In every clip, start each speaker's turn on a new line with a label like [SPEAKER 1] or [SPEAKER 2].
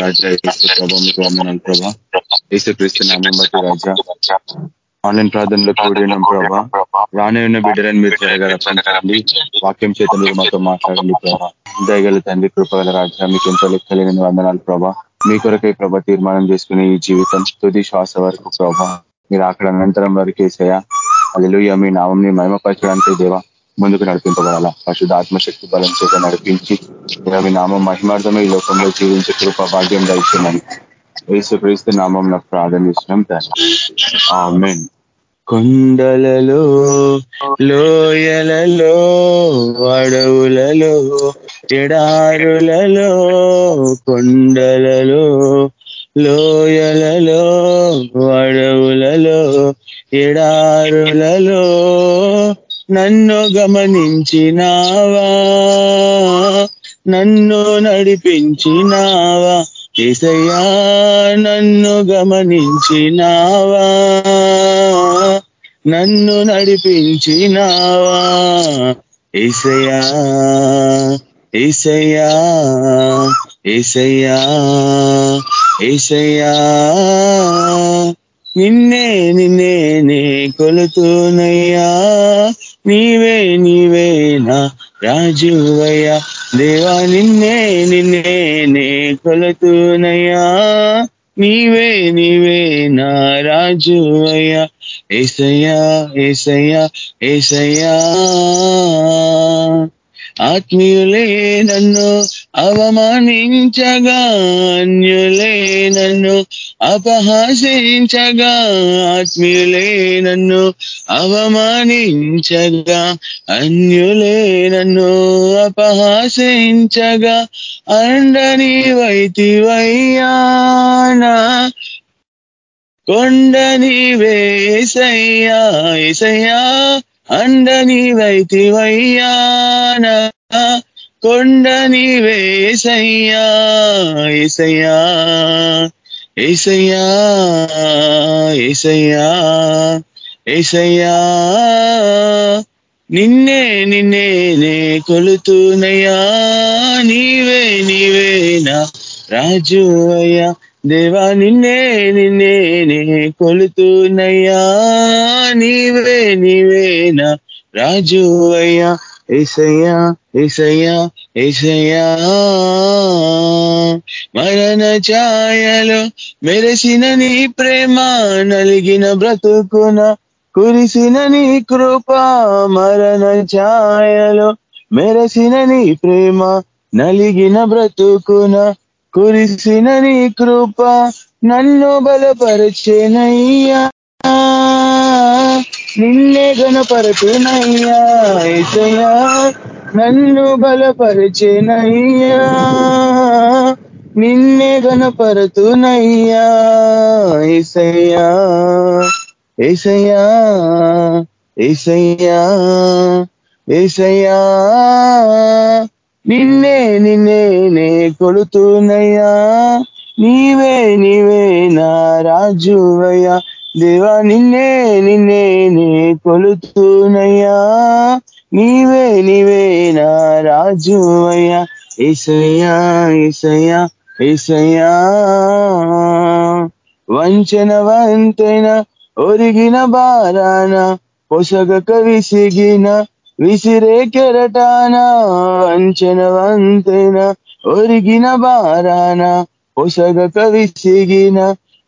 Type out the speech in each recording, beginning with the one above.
[SPEAKER 1] రాజా ఏసు మీకు ప్రభా నామం బట్టి రాజా ఆన్లైన్ ప్రార్థనలో కూడినాం ప్రభా రానే ఉన్న బిడ్డలని మీరు త్వరగా వాక్యం చేత మీరు మాతో మాట్లాడండి ప్రభా దయగల తండ్రి కృపగల రాజా మీకు ఎంతో లెక్కలేని వందనాలు ప్రభా మీ కొరకై ప్రభా తీర్మానం చేసుకునే ఈ జీవితం తుది శ్వాస వరకు ప్రభా మీరు అక్కడ అనంతరం వరకు వేసాయా అల్లుయ్య మీ నామంని మహిమపరచడానికి దేవా ముందుకు నడిపింపబడాలా? పరిశుద్ధ ఆత్మశక్తి బలం చేత నడిపించి రవి నామం మహిమార్థమే ఈ లోకంలో జీవించే కృప భాగ్యం దయచేయమని యేసుక్రీస్తు నామం నాకు ప్రార్థన చేసినాం కొండలలో లోయలలో అడవులలో ఎడారులలో కొండలలో లోయలలో అడవులలో ఎడారులలో నన్ను గమనించినావా? నన్ను నడిపించినావా? ఏసయ్యా నన్ను గమనించినావా? నన్ను నడిపించినావా? ఏసయ్యా ఏసయ్యా ఏసయ్యా ఏసయ్యా. నిన్నే నిన్నే నే కొలుతూనయ్యా. నీవే నీవేనా రాజువయ్యా. దేవా నిన్నే నిన్నే నే కొలుతునయ్యా. నీవే నీవే నా రాజువయ్యా. ఏసయ్యా ఏసయ్యా ఏసయ్యా. ఆత్మీయులే నన్ను అవమానించగాన్యులే నన్ను అపహాసించగా ఆత్మీయులే నన్ను అవమానించగా అన్యులే నన్ను అపహాసించగా అండని వైతివయ్యానా కొండని వేసయ్యా ఏసయ్యా అండని వైతివయ్యానా. కొండని వేసయ్యా ఏసయ్యా ఏసయ్యా ఏసయ్యా ఏసయ్యా. నిన్నే నిన్నే నే కొలుతునయ్యా నీవే నీవే నా రాజు అయ్యా. దేవా నిన్నే నిన్నే నే కొలుతునయ్యా నీవే నీవే నా రాజు అయ్యా. ఏసయ్యా ఏసయ్యా ఏసయ్యా. మరణ ఛాయలో మెరసిన నీ ప్రేమ నలిగిన బ్రతుకున కురిసిన నీ కృప మరణ ఛాయలో మెరసిన నీ ప్రేమ నలిగిన బ్రతుకున కురిసిన నీ కృప నన్ను బలపరచేనయ్యా. నిన్నే గణపరచునయ్యా ఏసయ్యా నన్ను బలపరచేనయ్యా. నిన్నే గణపరతునయ్యా ఏసయ్యా ఏసయ్యా ఏసయ్యా ఏసయ్యా. నిన్నే నిన్నే నే కొడుతున్నయ్యా నీవే నీవే నా రాజువయ్యా. దేవా నిన్నే నిన్నే నే కొలుతున్నయ్యా. నీవే నీవే నా రాజువయ్యా. ఏసయ్యా ఏసయ్యా ఏసయ్యా. వంచన వంతైన ఒరిగిన బారాన పొసగక విసిగిన విసిరే కెరటాన. వంచన వంతైన ఒరిగిన బారాన పొసగక విసిగిన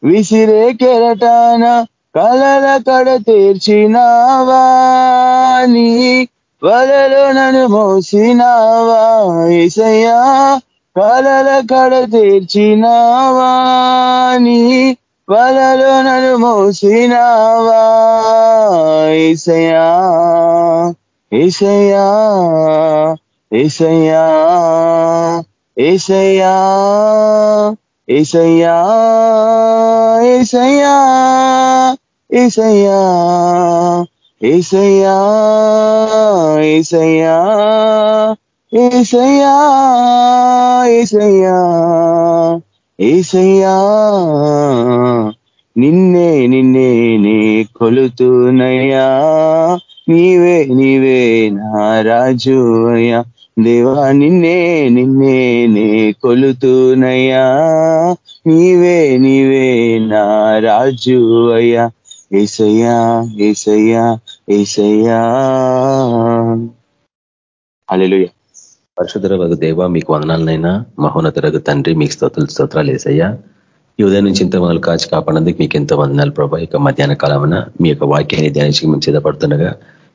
[SPEAKER 1] విసిరే కెరటాన కలల కడ తీర్చినావా? నీ వలలో నన్ను మోసినావా? ఏసయ్యా కలల కడ తీర్చినావా? నీ వలలో నన్ను మోసినావా? ఏసయ్యా ఏసయ్యా ఏసయ్యా ఏసయ్యా. ఏసయ్యా ఏసయ్యా ఏసయ్యా ఏసయ్యా ఏసయ్యా ఏసయ్యా ఏసయ్యా ఏసయ్యా. నిన్నే నిన్నే నే కొలుతునయ్యా నీవే నీవే నా రాజు అయ్యా దేవా నిన్నే నిన్నే నే కొలుతూనయ్యా. నీవే నీవే నా రాజు అయ్యా. ఏసయ్యా ఏసయ్యా ఏసయ్యా. అలెలుయ
[SPEAKER 2] పరిశుధర దేవ మీకు వందనాలనైనా. మహోన్నతరగు తండ్రి మీకు స్తోత్రులు స్తోత్రాలు వేసయ్యా ఈ ఉదయం నుంచి ఇంత మనల్ని కాచి కాపాడేందుకు మీకు ఎంతో వందనాలు ప్రభా. ఇక మధ్యాహ్న కాలమున మీ యొక్క వాక్యాన్ని ధ్యానించి మేము సిద్ధపడుతుండగా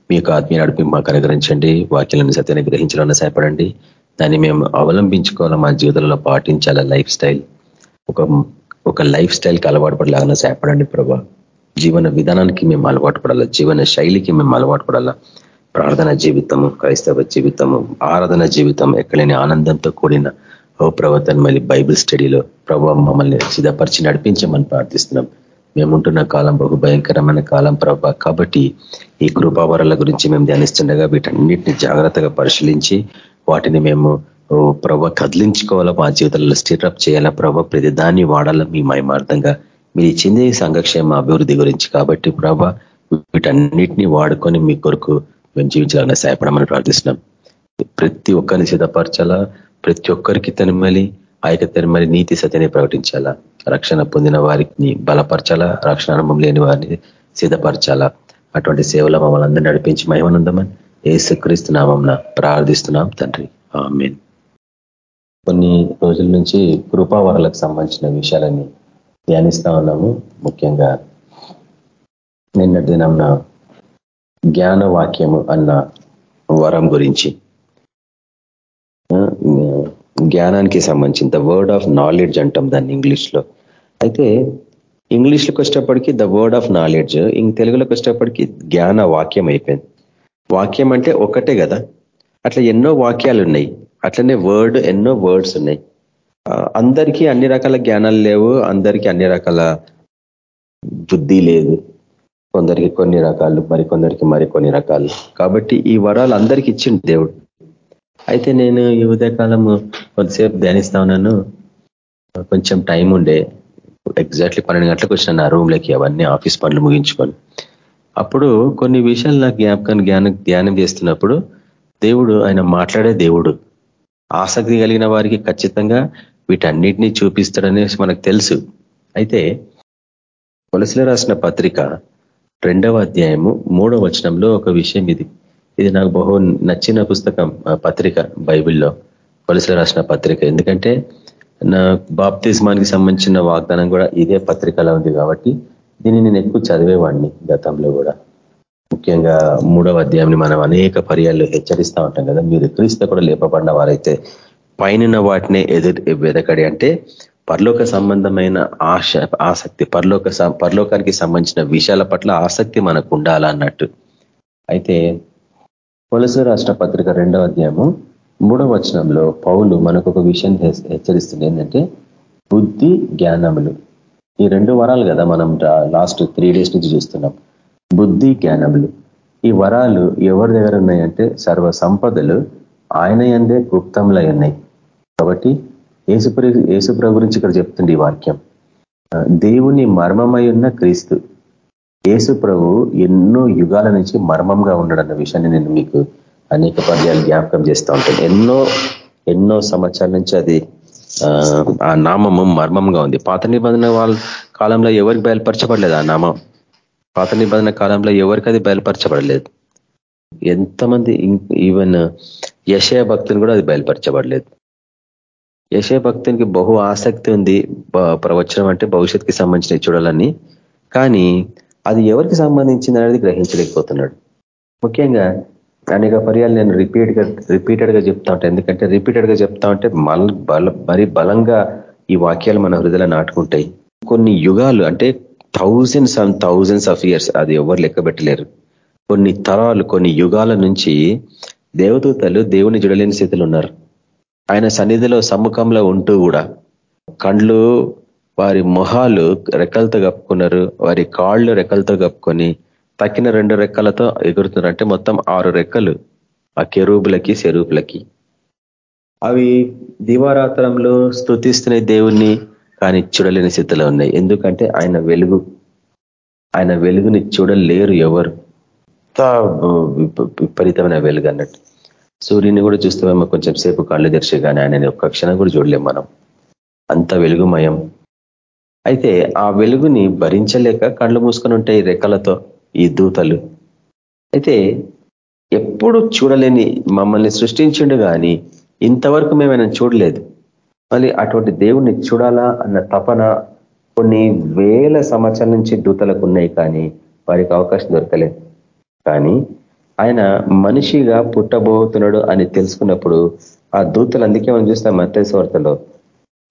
[SPEAKER 2] మీ యొక్క ఆత్మీయ నడిపి మాకు అనుగ్రహించండి. వాక్యాలను సత్యాన్ని గ్రహించాలని సహాయపడండి. దాన్ని మేము అవలంబించుకోవాలా మా జీవితంలో పాటించాలా లైఫ్ స్టైల్. ఒక ఒక లైఫ్ స్టైల్కి అలవాటు పడలాగా సహాయపడండి ప్రభా. జీవన విధానానికి మేము అలవాటు పడాలా జీవన శైలికి మేము అలవాటు పడాలా ప్రార్థన జీవితము క్రైస్తవ జీవితము ఆరాధన జీవితం ఎక్కడైన ఆనందంతో కూడిన ఓ ప్రవర్తన మళ్ళీ బైబిల్ స్టడీలో ప్రభావం మమ్మల్ని సిద్ధపరిచి నడిపించమని ప్రార్థిస్తున్నాం. మేముంటున్న కాలం బహు భయంకరమైన కాలం ప్రభా. కాబట్టి ఈ కృపావరాల గురించి మేము ధ్యానిస్తుండగా వీటన్నిటిని జాగ్రత్తగా పరిశీలించి వాటిని మేము ప్రభ కదిలించుకోవాలా మా జీవితంలో స్టీరప్ చేయాలా ప్రభ. ప్రతి దాన్ని వాడాలా మీ మయమార్థంగా మీరు ఇచ్చింది సంఘక్షేమ అభివృద్ధి గురించి కాబట్టి ప్రభ వీటన్నిటిని వాడుకొని మీ కొరకు మేము జీవించాలని సహాయపడమని ప్రార్థిస్తున్నాం. ప్రతి ఒక్కరిని సిద్ధపరచాలా ప్రతి ఒక్కరికి తనిమలి ఆ యొక్క తనిమలి నీతి సత్యని ప్రకటించాలా? రక్షణ పొందిన వారిని బలపరచాలా? రక్షణ అనుభవం లేని వారిని సిద్ధపరచాలా? అటువంటి సేవలో మమ్మల్ని అందరూ నడిపించి మహిమానందమని ఏసుక్రీస్తు నామం ప్రార్థిస్తున్నాం తండ్రి. ఆమెన్. కొన్ని రోజుల నుంచి కృపావరాలకు సంబంధించిన విషయాలన్నీ ధ్యానిస్తా ఉన్నాము. ముఖ్యంగా నిన్నటి దినంన జ్ఞానవాక్యము అన్న వరం గురించి. జ్ఞానానికి సంబంధించిన ద వర్డ్ ఆఫ్ నాలెడ్జ్ అంటాం దాన్ని ఇంగ్లీష్లో. అయితే ఇంగ్లీష్లోకి వచ్చేటప్పటికి ద వర్డ్ ఆఫ్ నాలెడ్జ్ ఇంక తెలుగులోకి వచ్చేటప్పటికి జ్ఞాన వాక్యం అయిపోయింది. వాక్యం అంటే ఒకటే కదా. అట్లా ఎన్నో వాక్యాలు ఉన్నాయి అట్లనే వర్డ్ ఎన్నో వర్డ్స్ ఉన్నాయి. అందరికీ అన్ని రకాల జ్ఞానాలు లేవు అందరికీ అన్ని రకాల బుద్ధి లేదు. కొందరికి కొన్ని రకాలు మరికొందరికి మరికొన్ని రకాలు. కాబట్టి ఈ వరాలు అందరికి ఇచ్చిండు దేవుడు. అయితే నేను ఈ ఉదయకాలం కొద్దిసేపు ధ్యానిస్తా ఉన్నాను. కొంచెం టైం ఉండే. ఎగ్జాక్ట్లీ పన్నెండు గంటలకు వచ్చిన నా రూమ్లోకి అవన్నీ ఆఫీస్ పనులు ముగించుకొని. అప్పుడు కొన్ని విషయాలు నాకు జ్ఞాపకాన్ని జ్ఞానం ధ్యానం చేస్తున్నప్పుడు దేవుడు ఆయన మాట్లాడే దేవుడు ఆసక్తి కలిగిన వారికి ఖచ్చితంగా వీటన్నిటినీ చూపిస్తాడనేసి మనకు తెలుసు. అయితే కొలసిలో రాసిన పత్రిక రెండవ అధ్యాయము మూడవ వచనంలో ఒక విషయం ఇది. ఇది నాకు బహు నచ్చిన పుస్తకం పత్రిక బైబిల్లో కొలసలు రాసిన పత్రిక. ఎందుకంటే నా బాప్తిజమానికి సంబంధించిన వాగ్దానం కూడా ఇదే పత్రికలో ఉంది కాబట్టి దీన్ని నేను ఎక్కువ చదివేవాడిని గతంలో కూడా. ముఖ్యంగా మూడవ అధ్యాయంని మనం అనేక పర్యాలు హెచ్చరిస్తూ ఉంటాం కదా. మీరు క్రీస్తు కూడా లేపబడిన వారైతే పైన వాటినే ఎదురు వెదకడి అంటే పరలోక సంబంధమైన ఆశ ఆసక్తి పరలోక పరలోకానికి సంబంధించిన విషయాల పట్ల ఆసక్తి మనకు ఉండాలన్నట్టు. అయితే పొలసు రాష్ట్ర పత్రిక రెండవ అధ్యాయము మూడవ వచనంలో పౌలు మనకు ఒక విషయం హెచ్చరిస్తుంది ఏంటంటే బుద్ధి జ్ఞానములు. ఈ రెండు వరాలు కదా మనం లాస్ట్ త్రీ డేస్ నుంచి చూస్తున్నాం. బుద్ధి జ్ఞానములు. ఈ వరాలు ఎవరి దగ్గర ఉన్నాయంటే సర్వ సంపదలు ఆయన ఎందే గుప్తంలో ఉన్నాయి. కాబట్టి ఏసుప్ర ఏసుప్ర గురించి ఇక్కడ చెప్తుంది ఈ వాక్యం. దేవుని మర్మమై ఉన్న క్రీస్తు. యేసు ప్రభు ఎన్నో యుగాల నుంచి మర్మంగా ఉన్నాడన్న విషయాన్ని నేను మీకు అనేక పర్యాలు జ్ఞాపకం చేస్తూ ఉంటాను. ఎన్నో ఎన్నో సంవత్సరాల నుంచి అది ఆ నామము మర్మంగా ఉంది. పాత నిబంధన వాళ్ళ కాలంలో ఎవరికి బయలుపరచబడలేదు ఆ నామం? పాత నిబంధన కాలంలో ఎవరికి అది బయలుపరచబడలేదు? ఎంతమంది ఈవెన్ యశయ భక్తుని కూడా అది బయలుపరచబడలేదు. యశయ భక్తునికి బహు ఆసక్తి ఉంది ప్రవచనం అంటే భవిష్యత్తుకి సంబంధించిన చూడాలని. కానీ అది ఎవరికి సంబంధించింది అనేది గ్రహించలేకపోతున్నాడు. ముఖ్యంగా అనేక పర్యాలు నేను రిపీట్గా రిపీటెడ్గా చెప్తా ఉంటాను ఎందుకంటే రిపీటెడ్గా చెప్తా ఉంటే బల మరి బలంగా ఈ వాక్యాలు మన హృదయలో నాటుకుంటాయి. కొన్ని యుగాలు అంటే thousands and thousands of years అది ఎవరు లెక్కబెట్టలేరు కొన్ని తరాలు కొన్ని యుగాల నుంచి దేవదూతలు దేవుని జుడలేని స్థితిలో ఉన్నారు. ఆయన సన్నిధిలో సమ్ముఖంలో ఉంటూ కూడా కండ్లు వారి మొహాలు రెక్కలతో కప్పుకున్నారు. వారి కాళ్ళు రెక్కలతో కప్పుకొని తక్కిన రెండు రెక్కలతో ఎగురుతున్నారు. అంటే మొత్తం ఆరు రెక్కలు ఆ కెరూబులకి సెరూపులకి అవి దివారాత్రంలో స్థుతిస్తున్నాయి దేవుణ్ణి కానీ చూడలేని స్థితిలో ఉన్నాయి. ఎందుకంటే ఆయన వెలుగు. ఆయన వెలుగుని చూడలేరు ఎవరు. విపరీతమైన వెలుగు అన్నట్టు. సూర్యుని కూడా చూస్తామేమో కొంచెం సేపు కళ్ళు తెరిచి కానీ ఆయన ఒక్క క్షణం కూడా చూడలేం మనం. అంత వెలుగుమయం. అయితే ఆ వెలుగుని భరించలేక కళ్ళు మూసుకొని ఉంటాయి రెక్కలతో ఈ దూతలు. అయితే ఎప్పుడు చూడలేని మమ్మల్ని సృష్టించిండు కానీ ఇంతవరకు మేము ఆయన చూడలేదు. మళ్ళీ అటువంటి దేవుణ్ణి చూడాలా అన్న తపన కొన్ని వేల సంవత్సరాల నుంచి దూతలకు ఉన్నాయి కానీ వారికి అవకాశం దొరకలేదు. కానీ ఆయన మనిషిగా పుట్టబోతున్నాడు అని తెలుసుకున్నప్పుడు ఆ దూతలు అందుకే మనం చూస్తాం మత్స్వార్తలో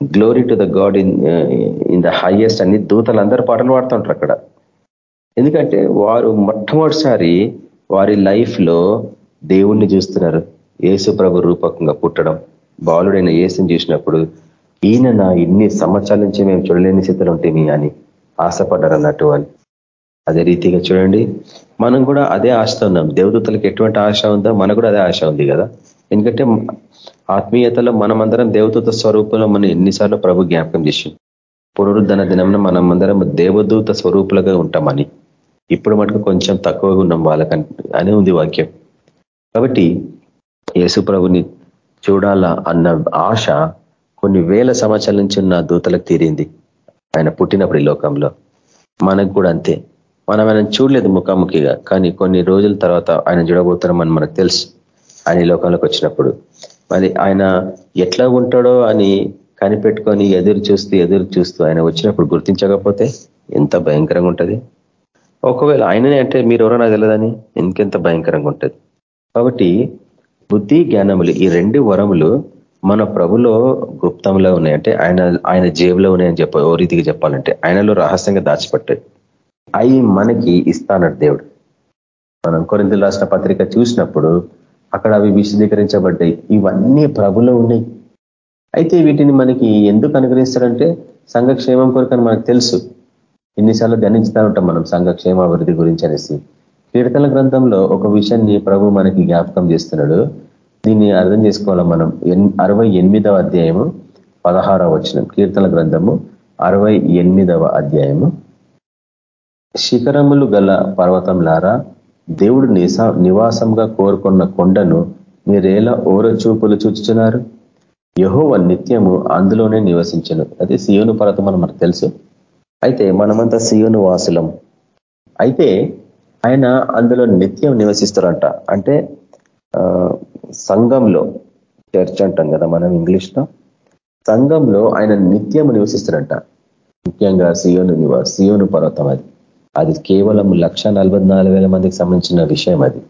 [SPEAKER 2] glory to the god in in the highest అని దూతలు అందరూ పాటలు పాడుతుంటారు అక్కడ. ఎందుకంటే వారు మొట్టమొదటిసారి వారి లైఫ్లో దేవుణ్ణి చూస్తున్నారు. యేసు ప్రభు రూపకంగా పుట్టడం బాలుడైన యేసుని చూసినప్పుడు ఈయన నా ఇన్ని సంవత్సరాల నుంచి మేము చూడలేని స్థితిలో ఉంటేమి అని ఆశపడ్డారు అన్నట్టు వాళ్ళు. అదే రీతిగా చూడండి మనం కూడా అదే ఆశతో ఉన్నాం. దేవదూతలకు ఎటువంటి ఆశ ఉందో మనకు కూడా అదే ఆశ ఉంది కదా. ఎందుకంటే ఆత్మీయతలో మనమందరం దేవదూత స్వరూపంలో మనం ఎన్నిసార్లు ప్రభు జ్ఞాపకం చేసి పునరుద్ధన దినంలో మనమందరం దేవదూత స్వరూపులుగా ఉంటామని. ఇప్పుడు మటుకు కొంచెం తక్కువగా ఉన్నాం వాళ్ళకంటే అని ఉంది వాక్యం. కాబట్టి యేసు ప్రభుని చూడాలా అన్న ఆశ కొన్ని వేల సంవత్సరాల నుంచి ఉన్న దూతలకు తీరింది. ఆయన పుట్టినప్పుడు ఈ లోకంలో. మనకు కూడా అంతే. మనం ఆయన చూడలేదు ముఖాముఖిగా. కానీ కొన్ని రోజుల తర్వాత ఆయన చూడబోతున్నామని మనకు తెలుసు. ఆయన లోకంలోకి వచ్చినప్పుడు. మరి ఆయన ఎట్లా ఉంటాడో అని కనిపెట్టుకొని ఎదురు చూస్తూ ఎదురు చూస్తూ ఆయన వచ్చినప్పుడు గుర్తించకపోతే ఎంత భయంకరంగా ఉంటుంది? ఒకవేళ ఆయననే అంటే మీరు ఎవరో నాకు తెలియదని ఇంకెంత భయంకరంగా ఉంటుంది? కాబట్టి బుద్ధి జ్ఞానములు ఈ రెండు వరములు మన ప్రభులో గుప్తంలో ఉన్నాయంటే ఆయన ఆయన జేబులో ఉన్నాయని చెప్ప ఓ రీతికి చెప్పాలంటే ఆయనలో రహస్యంగా దాచిపెట్టాయి అవి మనకి ఇస్తానడు దేవుడు. మనం కొరింతలు రాసిన పత్రిక చూసినప్పుడు అక్కడ అవి విశదీకరించబడ్డాయి. ఇవన్నీ ప్రభులో ఉన్నాయి. అయితే వీటిని మనకి ఎందుకు అనుగ్రహిస్తారంటే సంఘక్షేమం కొరకు మనకు తెలుసు. ఎన్నిసార్లు ధ్యానించుతా ఉంటాం మనం సంఘక్షేమ అభివృద్ధి గురించి అనేసి. కీర్తన గ్రంథంలో ఒక విషయాన్ని ప్రభు మనకి జ్ఞాపకం చేస్తున్నాడు. దీన్ని అర్థం చేసుకోవాలా మనం? అరవై ఎనిమిదవ అధ్యాయము పదహారవ వచనం. కీర్తన గ్రంథము అరవై ఎనిమిదవ అధ్యాయము. శిఖరములు గల పర్వతంలారా దేవుడు నివాసంగా కోరుకున్న కొండను మీరేలా ఓర చూపులు చూచుచున్నారు? యహోవ నిత్యము అందులోనే నివసించను. అది సియోను పర్వతం అని మనకు తెలుసు. అయితే మనమంతా సియోను వాసులం. అయితే ఆయన అందులో నిత్యం నివసిస్తారంట. అంటే సంఘంలో చర్చ్ అంటాం కదా మనం ఇంగ్లీష్లో. సంఘంలో ఆయన నిత్యం నివసిస్తారంట. ముఖ్యంగా సియోను నివాస్ సియోను పర్వతం అది. అది కేవలం లక్ష మందికి సంబంధించిన విషయం అది.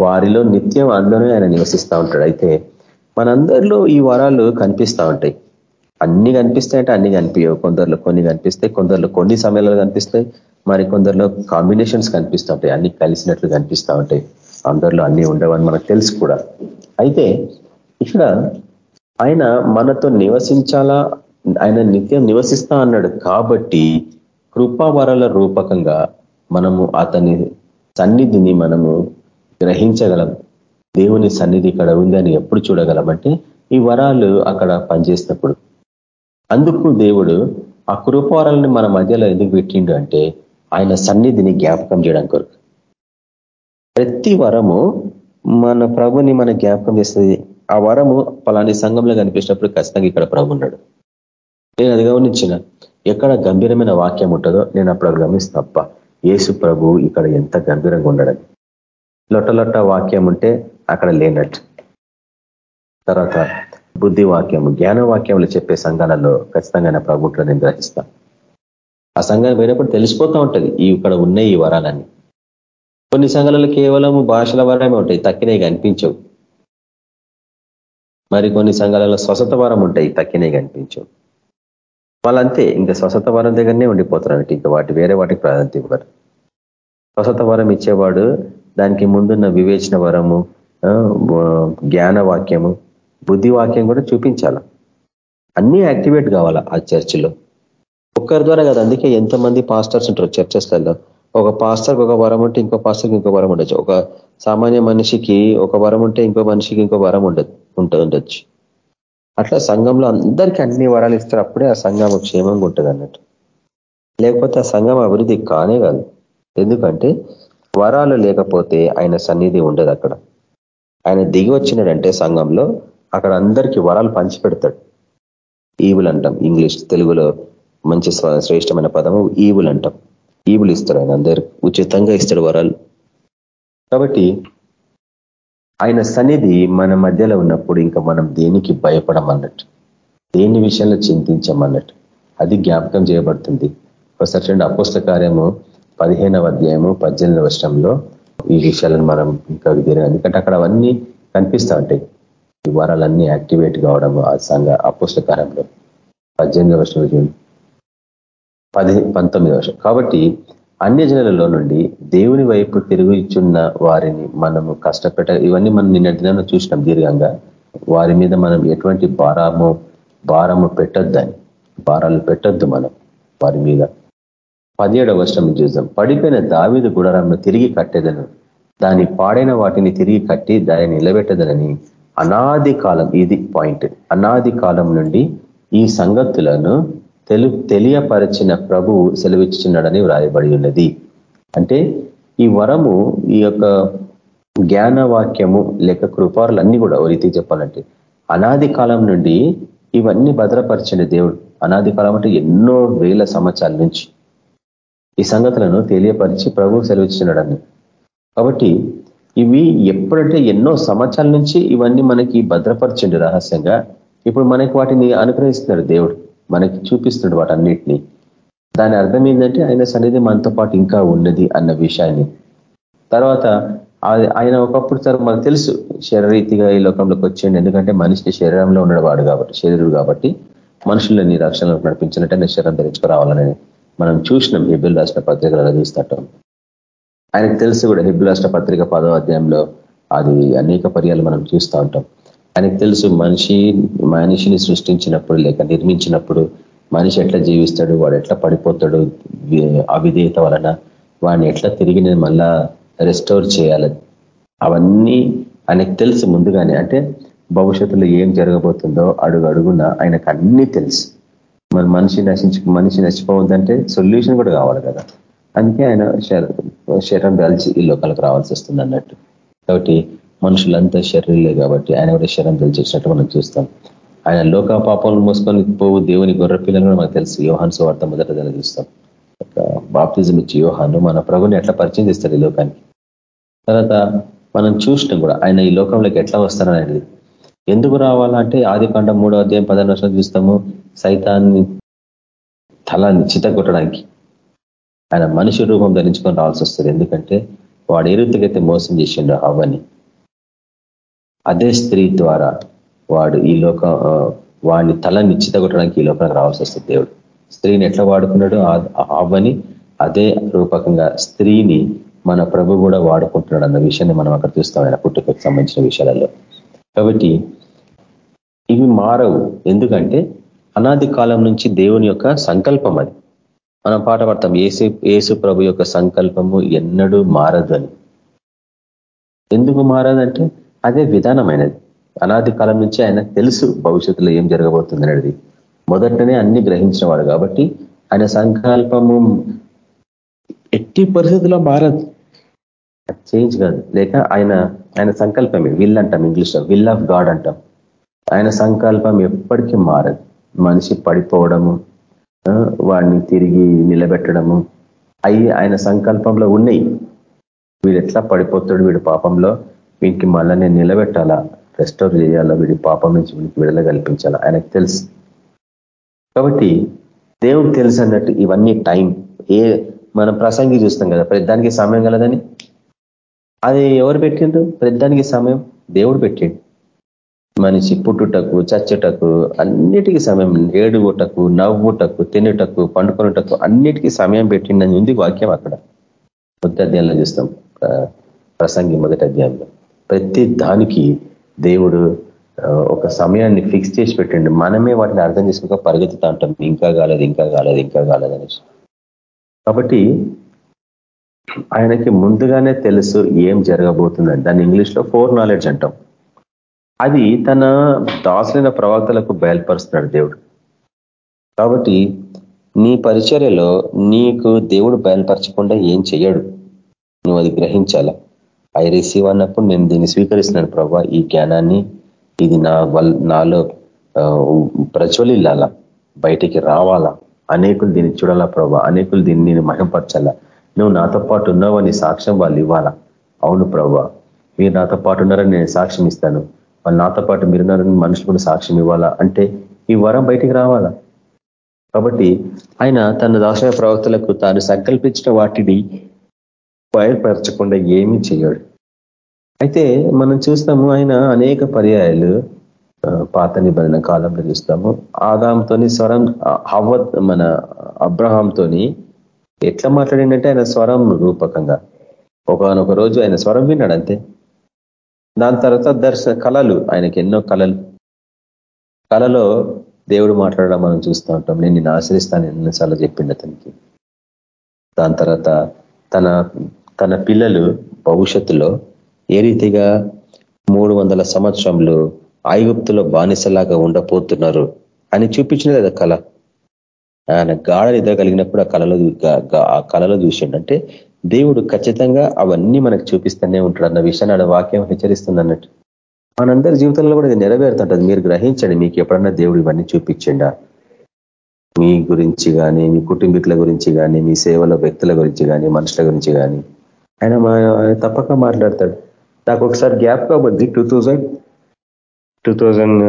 [SPEAKER 2] వారిలో నిత్యం అందరూ ఆయన నివసిస్తూ ఉంటాడు. అయితే మనందరిలో ఈ వరాలు కనిపిస్తూ ఉంటాయి. అన్ని కనిపిస్తాయంటే అన్ని కనిపించవు కొందరిలో కొన్ని కనిపిస్తాయి కొందరిలో కొన్ని సమయాల్లో కనిపిస్తాయి. మరి కొందరిలో కాంబినేషన్స్ కనిపిస్తూ ఉంటాయి. అన్ని కలిసినట్లు కనిపిస్తూ ఉంటాయి. అందరిలో అన్ని ఉండవని మనకు తెలుసు కూడా. అయితే ఇక్కడ ఆయన మనతో నివసించాలా ఆయన నిత్యం నివసిస్తా అన్నాడు. కాబట్టి కృపావరాల రూపకంగా మనము అతని సన్నిధిని మనము గ్రహించగలం. దేవుని సన్నిధి ఇక్కడ ఉందని ఎప్పుడు చూడగలమంటే ఈ వరాలు అక్కడ పనిచేసినప్పుడు. అందుకు దేవుడు ఆ కృపవరాలని మన మధ్యలో ఎందుకు పెట్టిండు అంటే ఆయన సన్నిధిని జ్ఞాపకం చేయడం కొరకు. ప్రతి వరము మన ప్రభుని మన జ్ఞాపకం చేస్తుంది ఆ వరము పలాని సంఘంలో కనిపించినప్పుడు ఖచ్చితంగా ఇక్కడ ప్రభు ఉన్నాడు. నేను అది గమనించిన. ఎక్కడ గంభీరమైన వాక్యం ఉంటుందో నేను అప్పుడు గమనిస్తా. తప్ప ఏసు ప్రభు ఇక్కడ ఎంత గంభీరంగా ఉండడని లొట్ట లొట్ట వాక్యం ఉంటే అక్కడ లేనట్టు. తర్వాత బుద్ధి వాక్యము జ్ఞాన వాక్యములు చెప్పే సంఘాలలో ఖచ్చితంగా నా ప్రభుత్వం నేను గ్రహిస్తా. ఆ సంఘాన్ని పోయినప్పుడు తెలిసిపోతూ ఉంటుంది ఈ ఇక్కడ ఉన్నాయి ఈ వరాలన్నీ. కొన్ని సంఘాలలో కేవలం భాషల వరమే ఉంటాయి తక్కినవి కనిపించవు. మరి కొన్ని సంఘాలలో స్వసత వరం ఉంటాయి తక్కినవి కనిపించవు. వాళ్ళంతే ఇంకా స్వసత వరం దగ్గరనే ఉండిపోతారు ఇంకా వాటి వేరే వాటికి ప్రాధాన్యత ఇవ్వరు. స్వసత వరం ఇచ్చేవాడు దానికి ముందున్న వివేచన వరము జ్ఞాన వాక్యము బుద్ధి వాక్యం కూడా చూపించాల. అన్నీ యాక్టివేట్ కావాలా ఆ చర్చిలో. ఒక్కరి ద్వారా కదా అందుకే ఎంతమంది పాస్టర్స్ ఉంటారు చర్చెస్లలో ఒక పాస్టర్కి ఒక వరం ఉంటే ఇంకో పాస్టర్కి ఇంకో వరం ఉండొచ్చు. ఒక సామాన్య మనిషికి ఒక వరం ఉంటే ఇంకో మనిషికి ఇంకో వరం ఉండదు ఉంటుంది ఉండొచ్చు. అట్లా సంఘంలో అందరికీ అన్ని వరాలు ఇస్తారు. అప్పుడే ఆ సంఘం క్షేమంగా ఉంటుంది అన్నట్టు. లేకపోతే ఆ సంఘం అభివృద్ధి కానే కాదు. ఎందుకంటే వరాలు లేకపోతే ఆయన సన్నిధి ఉండదు అక్కడ. ఆయన దిగి వచ్చినాడంటే సంఘంలో అక్కడ అందరికీ వరాలు పంచిపెడతాడు. ఈవులు అంటాం. ఇంగ్లీష్ తెలుగులో మంచి శ్రేష్టమైన పదము ఈవులు అంటాం. ఈవులు ఇస్తాడు ఆయన అందరు. ఉచితంగా ఇస్తాడు వరాలు. కాబట్టి ఆయన సన్నిధి మన మధ్యలో ఉన్నప్పుడు ఇంకా మనం దేనికి భయపడమన్నట్టు దేని విషయంలో చింతించమన్నట్టు. అది జ్ఞాపకం చేయబడుతుంది. ఒకసారి చూడండి అపోస్త కార్యము పదిహేనవ అధ్యాయము పద్దెనిమిదవ వర్షంలో ఈ విషయాలను మనం ఇంకా ఎందుకంటే అక్కడ అవన్నీ కనిపిస్తూ ఉంటాయి. ఈ వారాలన్నీ యాక్టివేట్ కావడం ఆ సంఘ అపుస్తకారంలో పద్దెనిమిది వర్షం పది పంతొమ్మిది వర్షం కాబట్టి అన్య జనులలో నుండి దేవుని వైపు తిరుగు ఇచ్చున్న వారిని మనము కష్టపెట్ట ఇవన్నీ మనం నిన్న దినంలో చూసినాం దీర్ఘంగా. వారి మీద మనం ఎటువంటి భారము భారము పెట్టొద్దని భారాలు పెట్టొద్దు మనం వారి మీద. పదిహేడవ వర్షం చూద్దాం. పడిపోయిన దావిదు గుడారంను తిరిగి కట్టేదను. దాని పాడైన వాటిని తిరిగి కట్టి దాన్ని నిలబెట్టదనని అనాది కాలం ఇది పాయింట్ అనాది కాలం నుండి ఈ సంగతులను తెలు తెలియపరిచిన ప్రభువు సెలవిచ్చుచున్నాడని వ్రాయబడి ఉన్నది. అంటే ఈ వరము ఈ యొక్క జ్ఞానవాక్యము లేక కృపారులు అన్ని కూడా ఓ చెప్పాలంటే అనాది కాలం నుండి ఇవన్నీ భద్రపరిచిన దేవుడు అనాది కాలం అంటే ఎన్నో వేల సంవత్సరాల నుంచి ఈ సంగతులను తెలియపరిచి ప్రభు సెలవిస్తున్నాడని కాబట్టి ఇవి ఎప్పుడంటే ఎన్నో సంవత్సరాల నుంచి ఇవన్నీ మనకి భద్రపరిచిండు రహస్యంగా ఇప్పుడు మనకి వాటిని అనుగ్రహిస్తున్నాడు దేవుడు. మనకి చూపిస్తున్నాడు వాటన్నిటిని. దాని అర్థం ఏంటంటే ఆయన సన్నిధి మనతో పాటు ఇంకా ఉన్నది అన్న విషయాన్ని. తర్వాత ఆయన ఒకప్పుడు సార్ మనకు తెలుసు శరీరీతిగా ఈ లోకంలోకి వచ్చిండు ఎందుకంటే మనిషి శరీరంలో ఉన్నవాడు కాబట్టి శరీరుడు కాబట్టి మనుషులని రక్షణలో నడిపించినట్టే శరీరం ధరించుకురావాలని మనం చూసినాం హిబిల్ రాష్ట్ర పత్రికలలో చూస్తుంటాం ఆయనకు తెలుసు కూడా హిబిల్ రాష్ట్ర పత్రిక పదో అధ్యాయంలో అది అనేక పర్యాలు మనం చూస్తూ ఉంటాం. ఆయనకు తెలుసు మనిషి మనిషిని సృష్టించినప్పుడు లేక నిర్మించినప్పుడు మనిషి ఎట్లా జీవిస్తాడు వాడు ఎట్లా పడిపోతాడు అవిధేయత వలన వాడిని ఎట్లా తిరిగి నేను మళ్ళా రెస్టోర్ చేయాలి? అవన్నీ ఆయనకు తెలుసు ముందుగానే. అంటే భవిష్యత్తులో ఏం జరగబోతుందో అడుగు అడుగున ఆయనకు అన్నీ తెలుసు. మన మనిషి నశించి మనిషి నశిపోవద్దంటే సొల్యూషన్ కూడా కావాలి కదా. అందుకే ఆయన శరీరం దాల్చి ఈ లోకాలకు రావాల్సి వస్తుంది అన్నట్టు. కాబట్టి మనుషులంతా శరీరులే కాబట్టి ఆయన కూడా శరీరం తెలిసేసినట్టు మనం చూస్తాం. ఆయన లోక పాపాలను మోసుకొని పోవు దేవుని గొర్రె కూడా మనకు తెలుసు. యోహాన్ సువార్త మొదట చూస్తాం. బాప్తిజం ఇచ్చి యోహాను మన ప్రభుని ఎట్లా పరిచయం చేస్తారు ఈ లోకానికి? తర్వాత మనం చూసినాం కూడా ఆయన ఈ లోకంలోకి ఎట్లా వస్తారనేది. ఎందుకు రావాలంటే ఆది కాండం మూడో అధ్యాయం పదహారు వర్షాలు చూస్తాము సైతాన్ని తలాన్ని చిత్తగొట్టడానికి కొట్టడానికి ఆయన మనిషి రూపం ధరించుకొని రావాల్సి వస్తుంది. ఎందుకంటే వాడు ఏ రీతికైతే మోసం చేసిండో అవని అదే స్త్రీ ద్వారా వాడు ఈ లోక వాడిని తల నిశ్చిత కొట్టడానికి ఈ లోకానికి రావాల్సి వస్తుంది దేవుడు. స్త్రీని ఎట్లా వాడుకున్నాడు? అవ్వని అదే రూపకంగా స్త్రీని మన ప్రభు కూడా వాడుకుంటున్నాడు అన్న విషయాన్ని మనం అక్కడ చూస్తాం ఆయన పుట్టుకకు సంబంధించిన విషయాలలో. కాబట్టి ఇవి మారవు. ఎందుకంటే అనాది కాలం నుంచి దేవుని యొక్క సంకల్పం అది. మనం పాట పడతాం ఏసు ఏసు ప్రభు యొక్క సంకల్పము ఎన్నడూ మారదు అని. ఎందుకు మారదంటే అదే విధానమైనది. అనాది కాలం నుంచి ఆయన తెలుసు భవిష్యత్తులో ఏం జరగబోతుంది అనేది మొదటనే అన్ని గ్రహించినవాడు కాబట్టి ఆయన సంకల్పము ఎట్టి పరిస్థితుల్లో మారదు. చేంజ్ కాదు. లేక ఆయన ఆయన సంకల్పమే. విల్ అంటాం ఇంగ్లీష్లో. విల్ ఆఫ్ గాడ్ అంటాం. ఆయన సంకల్పం ఎప్పటికీ మారదు. మనిషి పడిపోవడము వాడిని తిరిగి నిలబెట్టడము అవి ఆయన సంకల్పంలో ఉన్నాయి. వీడు ఎట్లా పడిపోతాడు వీడు పాపంలో? వీనికి మళ్ళా నేను నిలబెట్టాలా? రెస్టోర్ చేయాలా? వీడి పాపం నుంచి వీడికి విడుదల కల్పించాలా? ఆయనకు తెలుసు. కాబట్టి దేవుడు తెలుసు అన్నట్టు ఇవన్నీ టైం. ఏ మనం ప్రసంగి చూస్తాం కదా ప్రతిదానికి సమయం కలదని? అది ఎవరు పెట్టిండ్రు? ప్రతిదానికి సమయం దేవుడు పెట్టిండు. మనిషి పుట్టుటకు చచ్చటకు అన్నిటికీ సమయం ఏడుగుటకు నవ్వుటకు తినుటకు పండుకొనుటకు అన్నిటికీ సమయం పెట్టిండని ఉంది వాక్యం అక్కడ. మొదటి అధ్యాయంలో చూస్తాం. ప్రసంగి మొదటి అధ్యాయంలో. ప్రతి దానికి దేవుడు ఒక సమయాన్ని ఫిక్స్ చేసి పెట్టండి. మనమే వాటిని అర్థం చేసుకోక పరిగెత్తుతా ఉంటాం. ఇంకా కాలేదు ఇంకా కాలేదు ఇంకా కాలేదు అనేసి. కాబట్టి ఆయనకి ముందుగానే తెలుసు ఏం జరగబోతుందని దాన్ని ఇంగ్లీష్లో ఫోర్ నాలెడ్జ్ అంటాం. అది తన దాసులైన ప్రవక్తలకు బయలుపరుస్తున్నాడు దేవుడు. కాబట్టి నీ పరిచర్యలో నీకు దేవుడు బయలుపరచకుండా ఏం చెయ్యడు. నువ్వు అది గ్రహించాలా? ఐ రిసీవ్ అన్నప్పుడు నేను దీన్ని స్వీకరిస్తున్నాను ప్రభా ఈ జ్ఞానాన్ని. ఇది నా నాలో ప్రజ్వలిల్లాల బయటికి రావాలా అనేకులు దీన్ని చూడాలా ప్రభా అనేకులు దీన్ని నేను మహింపరచాలా. నువ్వు నాతో పాటు ఉన్నావని సాక్ష్యం వాళ్ళు ఇవ్వాలా? అవును ప్రభా మీరు నాతో పాటు ఉన్నారని నేను సాక్ష్యం ఇస్తాను. వాళ్ళు నాతో పాటు మీరున్నారని మనుషులు కూడా సాక్ష్యం ఇవ్వాలా? అంటే ఈ వరం బయటికి రావాలా? కాబట్టి ఆయన తన దాసయ ప్రవక్తలకు తాను సంకల్పించిన వాటిని బయలుపరచకుండా ఏమీ చేయడు. అయితే మనం చూస్తాము ఆయన అనేక పర్యాయాలు పాత నిబంధన కాలంలో చూస్తాము. ఆదాంతోని స్వరం హవ్వ మన అబ్రహాంతోని ఎట్లా మాట్లాడిందంటే ఆయన స్వరం రూపకంగా. ఒకనొక రోజు ఆయన స్వరం విన్నాడు అంతే. దాని తర్వాత దర్శన కళలు ఆయనకి ఎన్నో కళలు. కళలో దేవుడు మాట్లాడడం మనం చూస్తూ ఉంటాం. నేను నిన్ను ఆశ్రయిస్తాను ఎన్నోసార్లు చెప్పిండు అతనికి. దాని తర్వాత తన తన పిల్లలు భవిష్యత్తులో ఏ రీతిగా మూడు వందల సంవత్సరంలో ఐగుప్తులో బానిసలాగా ఉండపోతున్నారు అని చూపించినది కదా కళ? ఆయన గాఢ నిద్ర కలిగినప్పుడు ఆ కళలో ఆ కళలో చూసిండు. అంటే దేవుడు ఖచ్చితంగా అవన్నీ మనకు చూపిస్తూనే ఉంటాడు అన్న విషయాన్ని వాక్యం హెచ్చరిస్తుంది అన్నట్టు. మనందరి జీవితంలో కూడా ఇది నెరవేరుతుంటుంది. మీరు గ్రహించండి మీకు ఎప్పుడన్నా దేవుడు ఇవన్నీ చూపించిండా? మీ గురించి కానీ మీ కుటుంబీకుల గురించి కానీ మీ సేవల వ్యక్తుల గురించి కానీ మనుషుల గురించి కానీ ఆయన తప్పక మాట్లాడతాడు. నాకు ఒకసారి గ్యాప్ కాబట్టి two thousand two thousand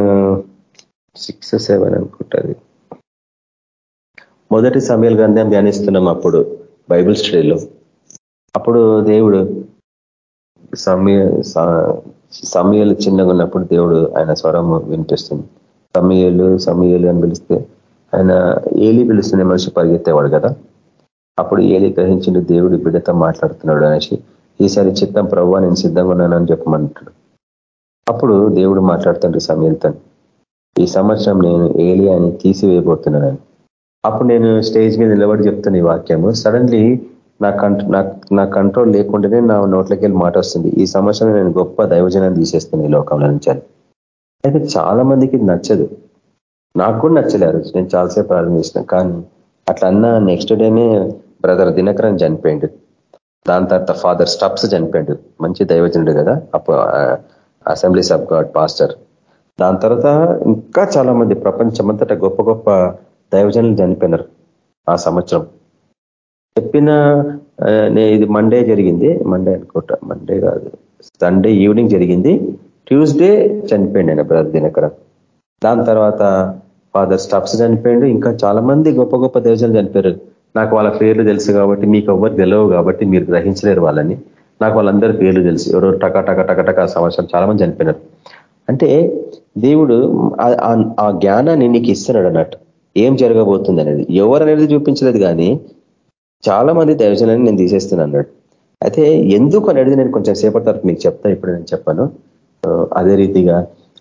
[SPEAKER 2] six seven అనుకుంటుంది. మొదటి సమయాల గ్రంథం ధ్యానిస్తున్నాం అప్పుడు బైబిల్ స్టడీలో. అప్పుడు దేవుడు సమయ సమయాలు చిన్నగా ఉన్నప్పుడు దేవుడు ఆయన స్వరం వినిపిస్తుంది. సమయాలు సమయాలు అని పిలిస్తే ఆయన ఏలి పిలుస్తున్న మనిషి పరిగెత్తేవాడు కదా. అప్పుడు ఏలి గ్రహించిండు దేవుడు బిడ్డతో మాట్లాడుతున్నాడు అనేసి ఈసారి చిత్తం ప్రవ్వా నేను సిద్ధంగా ఉన్నానని చెప్పమంటాడు. అప్పుడు దేవుడు మాట్లాడుతుండ్రు సమయంతో ఈ సంవత్సరం నేను ఏలి అని తీసివేయబోతున్నానని. అప్పుడు నేను స్టేజ్ మీద నిలబడి చెప్తున్న ఈ వాక్యము సడన్లీ నా నా కంట్రోల్ లేకుండానే నా నోట్లకి వెళ్ళి మాట వస్తుంది. ఈ సంవత్సరం నేను గొప్ప దైవజనాన్ని తీసేస్తాను ఈ లోకంలో నుంచి అయితే చాలా మందికి నచ్చదు. నాకు కూడా నచ్చలేరు నేను చాలాసేపు ప్రారంభించిన కానీ అట్లా అన్న నెక్స్ట్ డేనే బ్రదర్ దినకరన్ చనిపోయిండు. దాని తర్వాత ఫాదర్ స్టప్స్ చనిపోయాడు. మంచి దైవజనుడు కదా. Assemblies of god pastor. దాని తర్వాత ఇంకా చాలా మంది ప్రపంచమంతటా గొప్ప గొప్ప దైవజనులు చనిపోయినారు ఆ సంవత్సరం. చెప్పిన ఇది మండే జరిగింది. మండే అనుకుంటా మండే కాదు. సండే ఈవినింగ్ జరిగింది. ట్యూస్డే చనిపోయింది ఆయన బ్రదర్ దినకరన్. దాని తర్వాత ఫాదర్ స్టాఫ్స్ చనిపోయిండు. ఇంకా చాలా మంది గొప్ప గొప్ప దేవజాలు చనిపోయారు నాకు వాళ్ళ పేర్లు తెలుసు కాబట్టి మీకు ఎవరు తెలియవు కాబట్టి మీరు గ్రహించలేరు వాళ్ళని. నాకు వాళ్ళందరి పేర్లు తెలుసు. ఎవరో టక టక టక టక సంవత్సరం చాలా మంది చనిపోయినారు. అంటే దేవుడు ఆ జ్ఞానాన్ని నీకు ఇస్తున్నాడు అన్నట్టు. ఏం జరగబోతుంది అనేది. ఎవరు అనేది చూపించలేదు కానీ చాలా మంది దైవజనాన్ని నేను తీసేస్తున్నాను అన్నాడు. అయితే ఎందుకు అనేది నేను కొంచెం సేపటి తర్వాత మీకు చెప్తా. ఇప్పుడు నేను చెప్పాను. అదే రీతిగా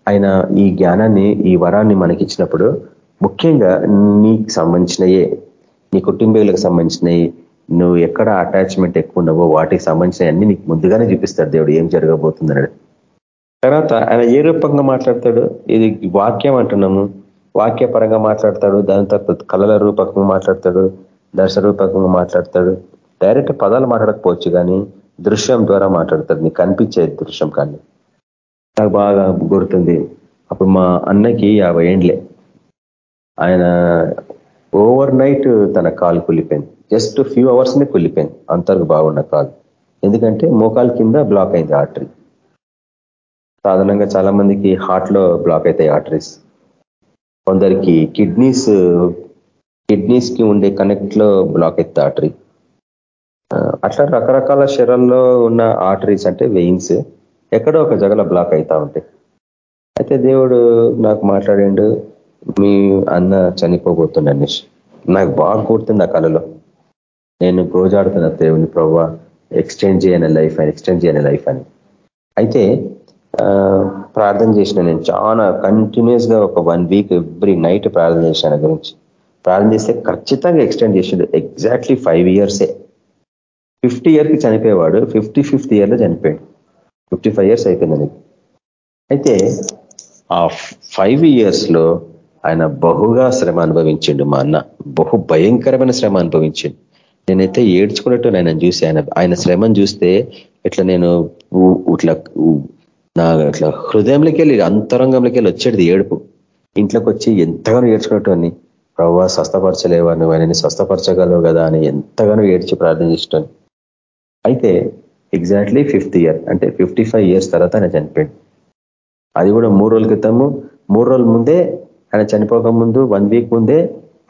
[SPEAKER 2] ఆయన ఈ జ్ఞానాన్ని ఈ వరాన్ని మనకి ఇచ్చినప్పుడు ముఖ్యంగా నీకు సంబంధించినయే నీ కుటుంబీకులకు సంబంధించినవి నువ్వు ఎక్కడ అటాచ్మెంట్ ఎక్కువ ఉన్నావో వాటికి సంబంధించిన అన్ని నీకు ముందుగానే చూపిస్తాడు దేవుడు ఏం జరగబోతుందన్నాడు. తర్వాత ఆయన ఏ రూపంగా మాట్లాడతాడు? ఇది వాక్యం అంటున్నాము. వాక్యపరంగా మాట్లాడతాడు దాని తర్వాత కళల రూపకంగా మాట్లాడతాడు దర్శ రూపకంగా మాట్లాడతాడు. డైరెక్ట్ పదాలు మాట్లాడకపోవచ్చు కానీ దృశ్యం ద్వారా మాట్లాడతాడు. నీకు కనిపించే దృశ్యం కానీ. నాకు బాగా గుర్తుంది. అప్పుడు మా అన్నకి యాభై ఏండ్లే ఆయన ఓవర్ నైట్ తన కాలు కులిపోయింది జస్ట్ ఫ్యూ అవర్స్నే కులిపోయింది అంతకు బాగున్న కాలు. ఎందుకంటే మోకాల కింద బ్లాక్ అయింది ఆర్టరీ. సాధారణంగా చాలా మందికి హార్ట్లో బ్లాక్ అవుతాయి ఆర్టరీస్. కొందరికి కిడ్నీస్ కిడ్నీస్కి ఉండే కనెక్ట్లో బ్లాక్ అవుతుంది ఆర్టరీ. అట్లా రకరకాల శరీరంలో ఉన్న ఆర్టరీస్ అంటే వెయిన్స్ ఎక్కడో ఒక జగల బ్లాక్ అవుతా ఉంటాయి. అయితే దేవుడు నాకు మాట్లాడిండు మీ అన్న చనిపోబోతుండ అనేసి నాకు బాగా కూర్తుంది ఆ కళలో నేను గోజాడుతున్న దేవుని ప్రభా ఎక్స్టెండ్ చేయని లైఫ్ అని ఎక్స్టెండ్ చేయని లైఫ్ అని. అయితే ప్రార్థన చేసిన నేను చాలా కంటిన్యూస్గా ఒక వన్ వీక్ ఎవ్రీ నైట్ ప్రార్థన చేశాను గురించి. ప్రార్థన చేస్తే ఖచ్చితంగా ఎక్స్టెండ్ చేసిండు. ఎగ్జాక్ట్లీ ఫైవ్ ఇయర్సే ఫిఫ్టీ ఇయర్కి చనిపోయేవాడు ఫిఫ్టీ ఫిఫ్త్ ఇయర్లో చనిపోయాడు. ఫిఫ్టీ ఫైవ్ ఇయర్స్ అయిపోయింది అయితే ఆ ఫైవ్ ఇయర్స్లో ఆయన బహుగా శ్రమ అనుభవించిండు మా అన్న. బహు భయంకరమైన శ్రమ అనుభవించిండు. నేనైతే ఏడ్చుకున్నట్టు ఆయన చూసి ఆయన ఆయన శ్రమను చూస్తే ఇట్లా నేను ఇట్లా నా ఇట్లా హృదయంలోకి వెళ్ళి అంతరంగంలోకి వెళ్ళి వచ్చేది ఏడుపు. ఇంట్లోకి వచ్చి ఎంతగానో ఏడ్చుకున్నట్టు ప్రభావ స్వస్థపరచలేవా నువ్వు ఆయనని స్వస్థపరచగలవు కదా అని ఎంతగానో ఏడ్చి ప్రార్థన చేస్తాను అయితే ఎగ్జాక్ట్లీ ఫిఫ్త్ ఇయర్ అంటే ఫిఫ్టీ ఇయర్స్ తర్వాత ఆయన చనిపోయాడు. అది కూడా మూడు రోజుల క్రితము. మూడు రోజుల ముందే ఆయన చనిపోక ముందు వన్ వీక్ ముందే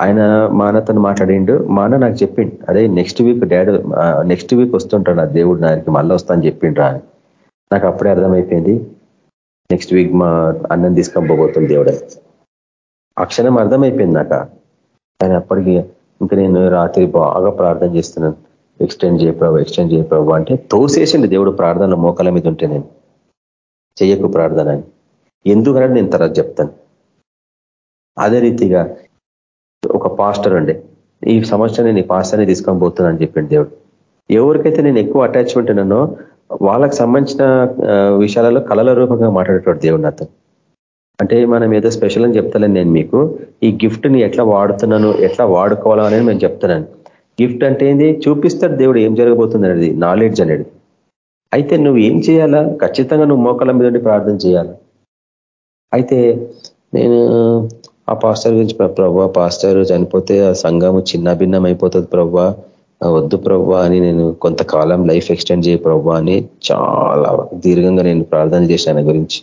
[SPEAKER 2] ఆయన మానతను మాట్లాడిండు. మా అన్న నాకు చెప్పిండు. అదే next week daddy next week వస్తుంటాడు ఆ దేవుడు నాకు మళ్ళీ వస్తాను చెప్పిండు చెప్పిండ్రా అని నాకు అప్పుడే అర్థమైపోయింది. నెక్స్ట్ వీక్ మా అన్నం తీసుకొని పోబోతుంది దేవుడే. ఆ క్షణం అర్థమైపోయింది నాకు. ఆయన అప్పటికి ఇంకా నేను రాత్రి బాగా ప్రార్థన చేస్తున్నాను. ఎక్స్టెండ్ చేయప్రభు ఎక్స్టెండ్ చేయప్రభు అంటే తోసేసిండు దేవుడు ప్రార్థనలో మోకాల మీద ఉంటే నేను. చెయ్యకు ప్రార్థన అని. ఎందుకనని నేను తర్వాత చెప్తాను. అదే రీతిగా ఒక పాస్టర్ అండి ఈ సంవత్సరం నేను ఈ పాస్టర్ని తీసుకొని పోతున్నాను చెప్పింది దేవుడు. ఎవరికైతే నేను ఎక్కువ అటాచ్మెంట్ ఉన్నానో వాళ్ళకి సంబంధించిన విషయాలలో కళల రూపంగా మాట్లాడేటోడు దేవుడు నాతో. అంటే మనం ఏదో స్పెషల్ అని చెప్తలేను నేను మీకు. ఈ గిఫ్ట్ని ఎట్లా వాడుతున్నాను ఎట్లా వాడుకోవాలో అనేది నేను చెప్తున్నాను. గిఫ్ట్ అంటే ఏంది? చూపిస్తాడు దేవుడు ఏం జరగబోతుంది అనేది నాలెడ్జ్ అనేది. అయితే నువ్వు ఏం చేయాలా? ఖచ్చితంగా నువ్వు మోకాల మీద ప్రార్థన చేయాలి? అయితే నేను ఆ పాస్టర్ గురించి ప్రభావ పాస్టర్ చనిపోతే ఆ సంఘము చిన్న భిన్నం అయిపోతుంది ప్రభావ వద్దు ప్రభావ అని నేను కొంతకాలం లైఫ్ ఎక్స్టెండ్ చేయ ప్రభావ అని చాలా దీర్ఘంగా నేను ప్రార్థన చేశాను ఆయన గురించి.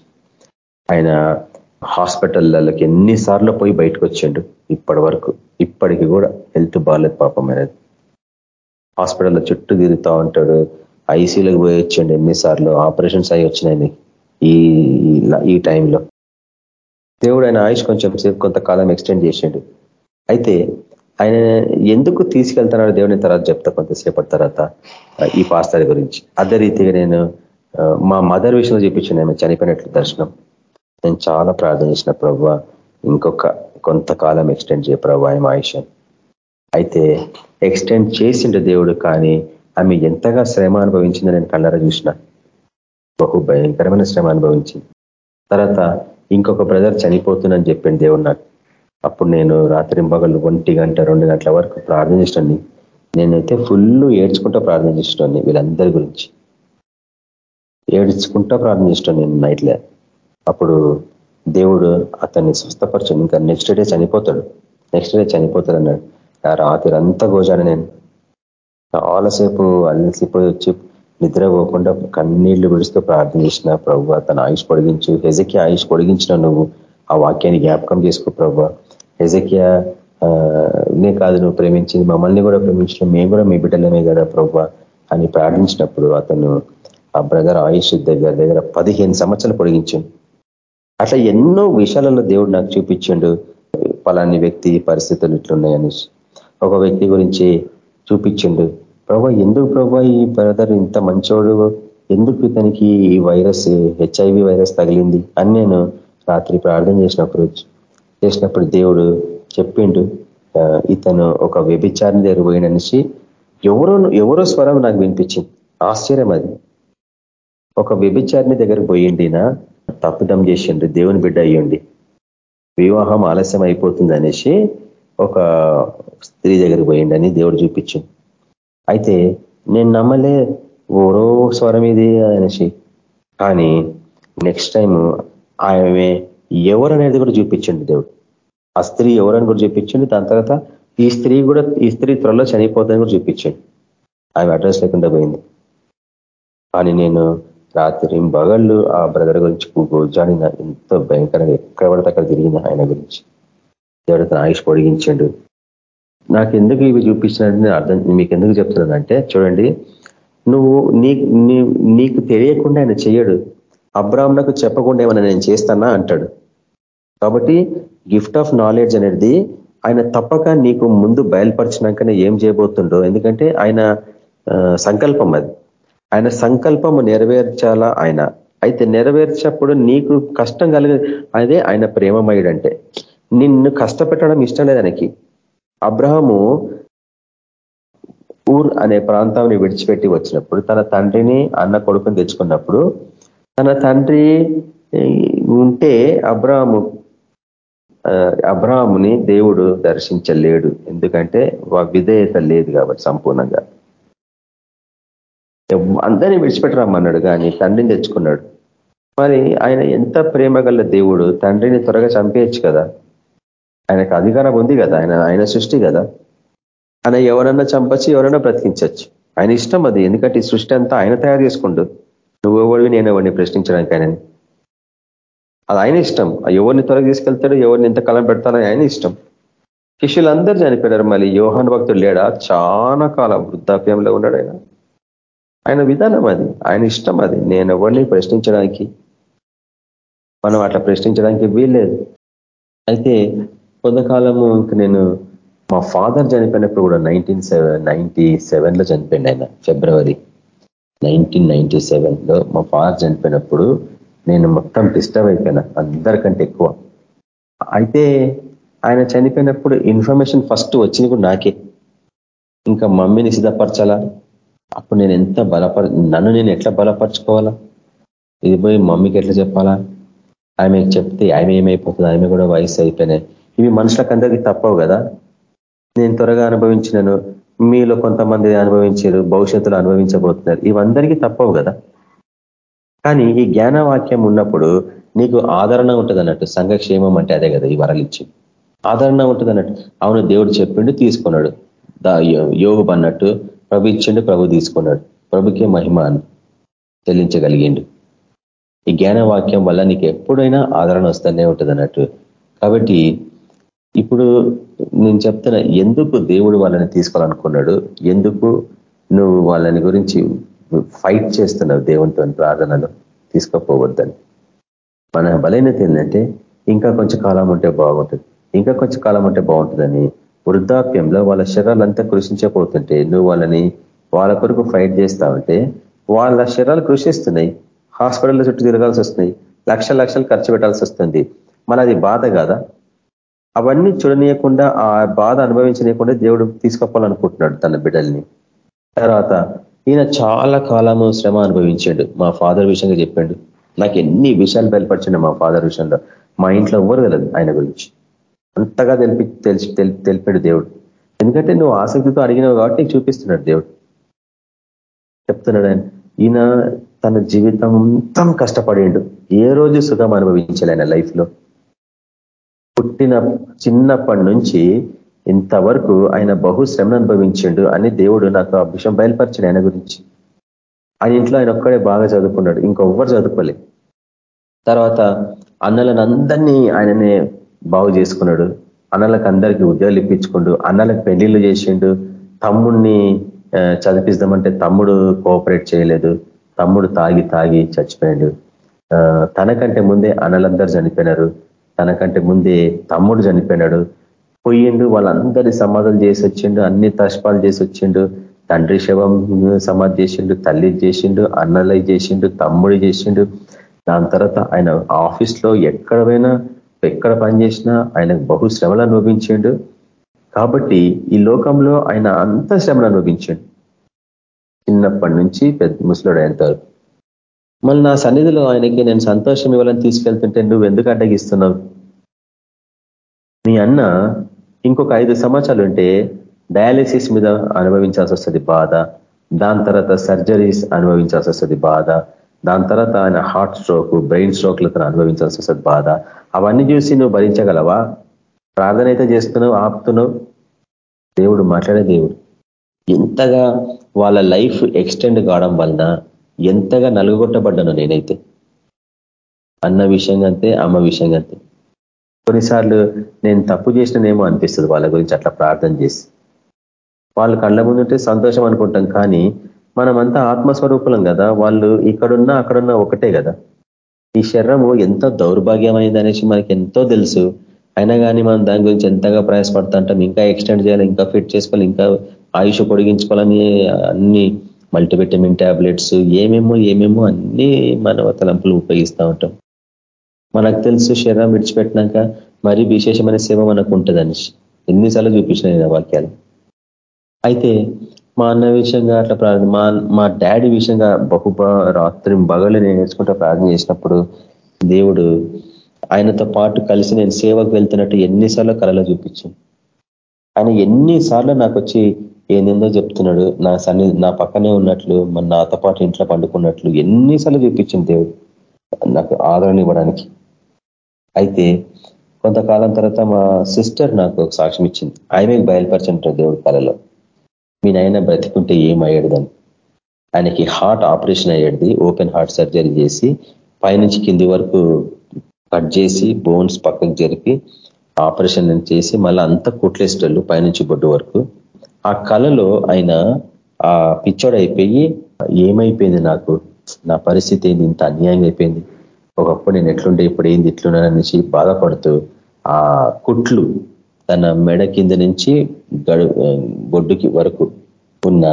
[SPEAKER 2] ఆయన హాస్పిటల్లోకి ఎన్నిసార్లు పోయి బయటకు వచ్చిండు ఇప్పటి వరకు ఇప్పటికి కూడా హెల్త్ బాగాలేదు పాపం అనేది హాస్పిటల్లో చుట్టూ తిరుగుతూ ఉంటాడు. ఐసీలోకి పోయి వచ్చిండు ఎన్నిసార్లు. ఆపరేషన్స్ అయి వచ్చినాయి ఈ ఈ టైంలో. దేవుడు ఆయన ఆయుష్ కొంచెం సేపు కొంతకాలం ఎక్స్టెండ్ చేసిండు. అయితే ఆయన ఎందుకు తీసుకెళ్తున్నాడు దేవుని తర్వాత చెప్తా కొంతసేపటి తర్వాత ఈ పాస్తారి గురించి. అదే రీతిగా నేను మా మదర్ విషయంలో చూపించాను ఆమె చనిపోయినట్లు దర్శనం. నేను చాలా ప్రార్థన చేసిన ప్రభు ఇంకొక కొంతకాలం ఎక్స్టెండ్ చేయ ప్రభు ఆమె ఆయుష్ అయితే ఎక్స్టెండ్ చేసిండు దేవుడు కానీ ఆమె ఎంతగా శ్రమ అనుభవించిందో నేను కళ్ళారా చూసిన. బహు భయంకరమైన శ్రమ అనుభవించింది. తర్వాత ఇంకొక బ్రదర్ చనిపోతుందని చెప్పింది దేవుడు నాకు. అప్పుడు నేను రాత్రి పగలు ఒంటి గంట రెండు గంటల వరకు ప్రార్థన చేసినాన్ని. నేనైతే ఫుల్ ఏడ్చుకుంటూ ప్రార్థన చేసినాన్ని వీళ్ళందరి గురించి. ఏడ్చుకుంటూ ప్రార్థన చేసినాను నేను నైట్లే అప్పుడు దేవుడు అతన్ని స్వస్థపరచండి ఇంకా నెక్స్ట్ డే చనిపోతాడు. నెక్స్ట్ డే చనిపోతాడు అన్నాడు. ఆ రాత్రి అంతా గోజాను నేను. చాలాసేపు అలసిపోయి వచ్చి నిద్ర పోకుండా కన్నీళ్ళు విడుస్తూ ప్రార్థన చేసిన ప్రభు తన ఆయుష్ పొడిగించు. హెజకి ఆయుష్ పొడిగించిన నువ్వు ఆ వాక్యాన్ని జ్ఞాపకం చేసుకో ప్రభు హెజకియా నే కాదు నువ్వు ప్రేమించింది మమ్మల్ని కూడా ప్రేమించిన మేము కూడా మీ బిడ్డలమే కదా ప్రభు అని ప్రార్థించినప్పుడు అతను ఆ బ్రదర్ ఆయుష్ దగ్గర దగ్గర పదిహేను సంవత్సరాలు పొడిగించాడు అట్లా ఎన్నో విషయాలలో దేవుడు నాకు చూపించిండు. పలాని వ్యక్తి పరిస్థితులు ఇట్లున్నాయని ఒక వ్యక్తి గురించి చూపించిండు. ప్రభా ఎందుకు ప్రభా ఈ బ్రదర్ ఇంత మంచోడు? ఎందుకు ఇతనికి ఈ వైరస్ హెచ్ఐవి వైరస్ తగిలింది? అని నేను రాత్రి ప్రార్థన చేసినప్పుడు చేసినప్పుడు దేవుడు చెప్పిండు. ఇతను ఒక వ్యభిచారిని దగ్గర పోయిననేసి ఎవరో ఎవరో స్వరం నాకు వినిపించింది. ఆశ్చర్యం అది. ఒక వ్యభిచారిని దగ్గర పోయిండినా తప్పిదం చేసిండు దేవుని బిడ్డ అయ్యండి. వివాహం ఆలస్యం అయిపోతుంది అనేసి ఒక స్త్రీ దగ్గర పోయిండని దేవుడు చూపించింది అయితే నేను నమ్మలే ఓరో స్వరం ఇది అనేసి. కానీ నెక్స్ట్ టైం ఆమె ఎవరనేది కూడా చూపించండి దేవుడు. ఆ స్త్రీ ఎవరని కూడా చూపించండి. దాని తర్వాత ఈ స్త్రీ కూడా ఈ స్త్రీ త్వరలో చనిపోతుందని కూడా చూపించండి. ఆమె అడ్రస్ లేకుండా పోయింది. కానీ నేను రాత్రి బగళ్ళు ఆ బ్రదర్ గురించి జాడిన ఎంతో భయంకరంగా ఎక్కడ పడితే అక్కడ తిరిగిన ఆయన గురించి. దేవుడు ఆయుష్ పొడిగించండు. నాకు ఎందుకు ఇవి చూపించినట్టు అర్థం మీకు ఎందుకు చెప్తున్నానంటే చూడండి నువ్వు నీ నీకు తెలియకుండా ఆయన చేయడు. అబ్రాహ్మణకు చెప్పకుండా ఏమైనా నేను చేస్తానా అంటాడు. కాబట్టి గిఫ్ట్ ఆఫ్ నాలెడ్జ్ అనేది ఆయన తప్పక నీకు ముందు బయలుపరిచినాకనే ఏం చేయబోతుండో. ఎందుకంటే ఆయన సంకల్పం అది. ఆయన సంకల్పము నెరవేర్చాలా ఆయన? అయితే నెరవేర్చప్పుడు నీకు కష్టం కలిగే అదే ఆయన ప్రేమమయుడంటే. నిన్ను కష్టపెట్టడం ఇష్టం లేదు ఆయనకి. అబ్రహము ఊర్ అనే ప్రాంతాన్ని విడిచిపెట్టి వచ్చినప్పుడు తన తండ్రిని అన్న కొడుకుని తెచ్చుకున్నప్పుడు తన తండ్రి ఉంటే అబ్రాహము అబ్రాహముని దేవుడు దర్శించలేడు. ఎందుకంటే విధేయత లేదు కాబట్టి సంపూర్ణంగా. అందరినీ విడిచిపెట్టరామన్నాడు కానీ తండ్రిని తెచ్చుకున్నాడు. మరి ఆయన ఎంత ప్రేమ దేవుడు తండ్రిని త్వరగా చంపేయచ్చు కదా. ఆయనకు అధికారం ఉంది కదా ఆయన ఆయన సృష్టి కదా. ఆయన ఎవరన్నా చంపచ్చు ఎవరైనా బ్రతికించవచ్చు ఆయన ఇష్టం అది ఎందుకంటే ఈ సృష్టి అంతా ఆయన తయారు చేసుకుంటూ నువ్వెవడివి నేను ఎవరిని ప్రశ్నించడానికి ఆయనని. అది ఆయన ఇష్టం. ఎవరిని త్వరగా తీసుకెళ్తాడు ఎవరిని ఎంత కాలం పెడతానని ఆయన ఇష్టం. శిష్యులందరూ చనిపోయారు మళ్ళీ యోహాన్ భక్తుడు లేడా? చాలా కాలం వృద్ధాప్యంలో ఉన్నాడు ఆయన. ఆయన విధానం అది ఆయన ఇష్టం అది. నేను ఎవరిని ప్రశ్నించడానికి మనం అట్లా ప్రశ్నించడానికి వీల్లేదు. అయితే కొంతకాలము ఇంక నేను మా ఫాదర్ చనిపోయినప్పుడు కూడా నైన్టీన్ సెవెన్ నైన్టీ సెవెన్లో చనిపోయింది ఆయన ఫిబ్రవరి నైన్టీన్ నైన్టీ సెవెన్లో మా ఫాదర్ చనిపోయినప్పుడు నేను మొత్తం డిస్టర్బ్ అయిపోయినా అందరికంటే ఎక్కువ. అయితే ఆయన చనిపోయినప్పుడు ఇన్ఫర్మేషన్ ఫస్ట్ వచ్చింది కూడా నాకే. ఇంకా మమ్మీని సిద్ధపరచాలా? అప్పుడు నేను ఎంత బలపర నన్ను నేను ఎట్లా బలపరచుకోవాలా? ఇది పోయి మమ్మీకి ఎట్లా చెప్పాలా? ఆమె చెప్తే ఆమె ఏమైపోతుంది? ఆమె కూడా వయసు అయిపోయినాయి. ఇవి మనుషులకందరికీ తప్పవు కదా? నేను త్వరగా అనుభవించినను మీలో కొంతమంది అనుభవించారు భవిష్యత్తులో అనుభవించబోతున్నారు. ఇవందరికీ తప్పవు కదా? కానీ ఈ జ్ఞానవాక్యం ఉన్నప్పుడు నీకు ఆదరణ ఉంటుంది అన్నట్టు సంఘక్షేమం అంటే అదే కదా ఈ వరలిచ్చి. ఆదరణ ఉంటుంది అన్నట్టు అవును దేవుడు చెప్పిండు తీసుకున్నాడు. యోగు అన్నట్టు ప్రభు ఇచ్చిండు ప్రభు తీసుకున్నాడు. ప్రభుకే మహిమ అని చెల్లించగలిగిండు ఈ జ్ఞానవాక్యం వల్ల నీకు ఎప్పుడైనా ఆదరణ వస్తూనే ఉంటుంది అన్నట్టు కాబట్టి ఇప్పుడు నేను చెప్తున్నా ఎందుకు దేవుడు వాళ్ళని తీసుకోవాలనుకున్నాడు? ఎందుకు నువ్వు వాళ్ళని గురించి ఫైట్ చేస్తున్నావు దేవునితో ప్రార్థనలు తీసుకోపోవద్దని? మన బలైనత ఏంటంటే ఇంకా కొంచెం కాలం ఉంటే బాగుంటుంది. ఇంకా కొంచెం కాలం ఉంటే బాగుంటుందని వృద్ధాప్యంలో వాళ్ళ శరీరాలంతా కృషించకపోతుంటే నువ్వు వాళ్ళని వాళ్ళ కొరకు ఫైట్ చేస్తావంటే వాళ్ళ శరీరాలు కృషిస్తున్నాయి. హాస్పిటల్లో చుట్టూ తిరగాల్సి వస్తున్నాయి లక్ష లక్షలు ఖర్చు పెట్టాల్సి వస్తుంది. మన అది బాధ కాదా? అవన్నీ చూడనీయకుండా ఆ బాధ అనుభవించనీయకుండా దేవుడు తీసుకోవాలనుకుంటున్నాడు తన బిడ్డల్ని. తర్వాత ఈయన చాలా కాలము శ్రమ అనుభవించాడు. మా ఫాదర్ విషయంగా చెప్పాడు. నాకు ఎన్ని విషయాలు బయలుపరిచిండు మా ఫాదర్ విషయంలో. మా ఇంట్లో ఎవరు తెలియదు ఆయన గురించి. అంతగా తెలిపి తెలిసి తెలిపాడు దేవుడు. ఎందుకంటే నువ్వు ఆసక్తితో అడిగినావు కాబట్టి నీకు చూపిస్తున్నాడు దేవుడు. చెప్తున్నాడు ఆయన ఈయన తన జీవితం మొత్తం కష్టపడిండు. ఏ రోజు సుఖం అనుభవించాలి ఆయన లైఫ్లో. పుట్టిన చిన్నప్పటి నుంచి ఇంతవరకు ఆయన బహు శ్రమను అనుభవించిండు అని దేవుడు నాకు ఆ విషయం బయలుపరిచాడు ఆయన గురించి. ఆయన ఇంట్లో ఆయన ఒక్కడే బాగా చదువుకున్నాడు ఇంకొవ్వరు చదువుకోలే. తర్వాత అన్నలను అందరినీ ఆయననే బాగు చేసుకున్నాడు. అన్నలకు అందరికీ ఉద్యోగాలు ఇప్పించుకుండు అన్నలకు పెళ్ళిళ్ళు చేసిండు. తమ్ముడిని చదివిద్దామంటే తమ్ముడు కోఆపరేట్ చేయలేదు. తమ్ముడు తాగి తాగి చచ్చిపోయాడు. తనకంటే ముందే అన్నలందరూ చనిపోయినారు. తనకంటే ముందే తమ్ముడు చనిపోయినాడు. పోయిండు వాళ్ళందరి సమాధులు చేసి వచ్చిండు అన్ని తష్పాలు చేసి వచ్చిండు. తండ్రి శవం సమాధి చేసిండు తల్లి చేసిండు అన్నలై చేసిండు తమ్ముడు చేసిండు. దాని తర్వాత ఆయన ఆఫీస్లో ఎక్కడ పోయినా ఎక్కడ పనిచేసినా ఆయనకు బహు శ్రమలు అనుభవించిండు. కాబట్టి ఈ లోకంలో ఆయన అంత శ్రమలు అనుభవించాడు. చిన్నప్పటి నుంచి పెద్ద ముసలుడు అయ్యేంత వరకు. మళ్ళీ నా సన్నిధిలో ఆయనకి నేను సంతోషం ఇవ్వాలని తీసుకెళ్తుంటే నువ్వు ఎందుకు అడ్డగిస్తున్నావు? నీ అన్న ఇంకొక ఐదు సంవత్సరాలు ఉంటే డయాలిసిస్ మీద అనుభవించాల్సి వస్తుంది బాధ. దాని తర్వాత సర్జరీస్ అనుభవించాల్సి వస్తుంది బాధ. దాని తర్వాత ఆయన హార్ట్ స్ట్రోక్ బ్రెయిన్ స్ట్రోక్లతో అనుభవించాల్సి వస్తుంది బాధ. అవన్నీ చూసి నువ్వు భరించగలవా? ప్రార్థన అయితే చేస్తున్నావు ఆపుతున్నావు. దేవుడు మాట్లాడే దేవుడు. ఇంతగా వాళ్ళ లైఫ్ ఎక్స్టెండ్ కావడం వలన ఎంతగా నలుగొట్టబడ్డాను నేనైతే. అన్న విషయంగా అంతే అమ్మ విషయంగా అంతే. కొన్నిసార్లు నేను తప్పు చేసిననేమో అనిపిస్తుంది వాళ్ళ గురించి అట్లా ప్రార్థన చేసి. వాళ్ళు కళ్ళ ముందుంటే సంతోషం అనుకుంటాం కానీ మనమంతా ఆత్మస్వరూపులం కదా. వాళ్ళు ఇక్కడున్నా అక్కడున్నా ఒకటే కదా. ఈ శరీరము ఎంత దౌర్భాగ్యమైంది అనేసి మనకి ఎంతో తెలుసు. అయినా కానీ మనం దాని గురించి ఎంతగా ప్రయాసపడుతుంటాం ఇంకా ఎక్స్టెండ్ చేయాలి ఇంకా ఫిట్ చేసుకోవాలి ఇంకా ఆయుష్ పొడిగించుకోవాలని అన్ని మల్టీవిటమిన్ ట్యాబ్లెట్స్ ఏమేమో ఏమేమో అన్ని మన తలంపులు ఉపయోగిస్తూ ఉంటాం. మనకు తెలుసు శరీరం విడిచిపెట్టినాక మరీ విశేషమైన సేవ మనకు ఉంటుందని ఎన్నిసార్లు చూపించిన వాక్యాలు. అయితే మా అన్న విషయంగా అట్లా ప్రార్థన మా మా డాడీ విషయంగా బహు రాత్రి బగలు నేను నేర్చుకుంటూ ప్రార్థన చేసినప్పుడు దేవుడు ఆయనతో పాటు కలిసి నేను సేవకు వెళ్తున్నట్టు ఎన్నిసార్లు కళలో చూపించాను ఆయన ఎన్నిసార్లు నాకు వచ్చి ఏందేందో చెప్తున్నాడు. నా సన్ని నా పక్కనే ఉన్నట్లు మన నాతో పాటు ఇంట్లో పండుకున్నట్లు ఎన్నిసార్లు చూపించింది దేవుడు. నాకు ఆదరణ ఇవ్వడానికి. అయితే కొంతకాలం తర్వాత మా సిస్టర్ నాకు ఒక సాక్ష్యం ఇచ్చింది. ఆమెకు బయలుపరిచింటారు దేవుడు కళలో మీ నాయన బ్రతికుంటే ఏమయ్యాడుదని. ఆయనకి హార్ట్ ఆపరేషన్ అయ్యేది. ఓపెన్ హార్ట్ సర్జరీ చేసి పైనుంచి కింది వరకు కట్ చేసి బోన్స్ పక్కకు జరిపి ఆపరేషన్ చేసి మళ్ళీ అంతా కుట్లేసేటోళ్ళు పైనుంచి బొడ్డు వరకు. ఆ కళలో ఆయన ఆ పిచ్చోడైపోయి ఏమైపోయింది నాకు? నా పరిస్థితి ఏంది? ఇంత అన్యాయం అయిపోయింది. ఒకప్పుడు నేను ఎట్లుండే ఇప్పుడు ఏంది ఇట్లున్నాననేసి బాధపడుతూ ఆ కుట్లు తన మెడ కింద నుంచి గడు బొడ్డుకి వరకు ఉన్న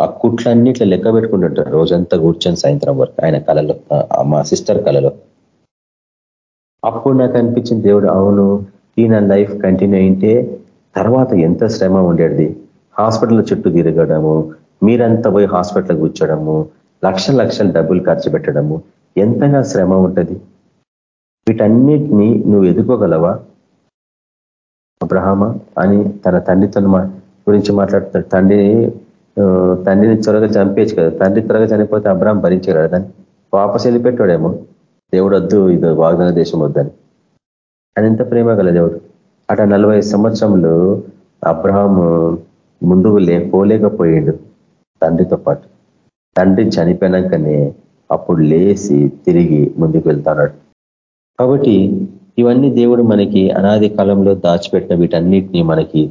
[SPEAKER 2] ఆ కుట్లన్నీ ఇట్లా లెక్క పెట్టుకుంటుంటారు రోజంతా కూర్చొని సాయంత్రం వరకు ఆయన కళలో మా సిస్టర్ కళలో అప్పుడు నాకు అనిపించింది దేవుడు అవును ఈ నా లైఫ్ కంటిన్యూ అయింటే తర్వాత ఎంత శ్రమ ఉండేది? హాస్పిటల్ చుట్టూ తిరగడము మీరంతా పోయి హాస్పిటల్ కూర్చోడము లక్ష లక్షలు డబ్బులు ఖర్చు పెట్టడము ఎంతగా శ్రమ ఉంటుంది? వీటన్నిటినీ నువ్వు ఎదుర్కోగలవా? అబ్రహామ అని తన తండ్రితో గురించి మాట్లాడుతాడు. తండ్రి తండ్రిని త్వరగా చంపేచ్చు కదా. తండ్రి త్వరగా చనిపోతే అబ్రహం భరించగలడు? దాన్ని వాపస్ వెళ్ళిపెట్టాడేమో. దేవుడు వద్దు ఇది వాగ్దాన దేశం వద్దని. అని ఎంత ప్రేమ గల దేవుడు? అట నలభై సంవత్సరంలో అబ్రహము ముందుకు లే తండ్రితో పాటు. తండ్రి చనిపోయినాకనే అప్పుడు లేచి తిరిగి ముందుకు వెళ్తాడు కాబట్టి ఇవన్నీ దేవుడు మనకి అనాది కాలంలో దాచిపెట్టిన వీటన్నిటిని మనకి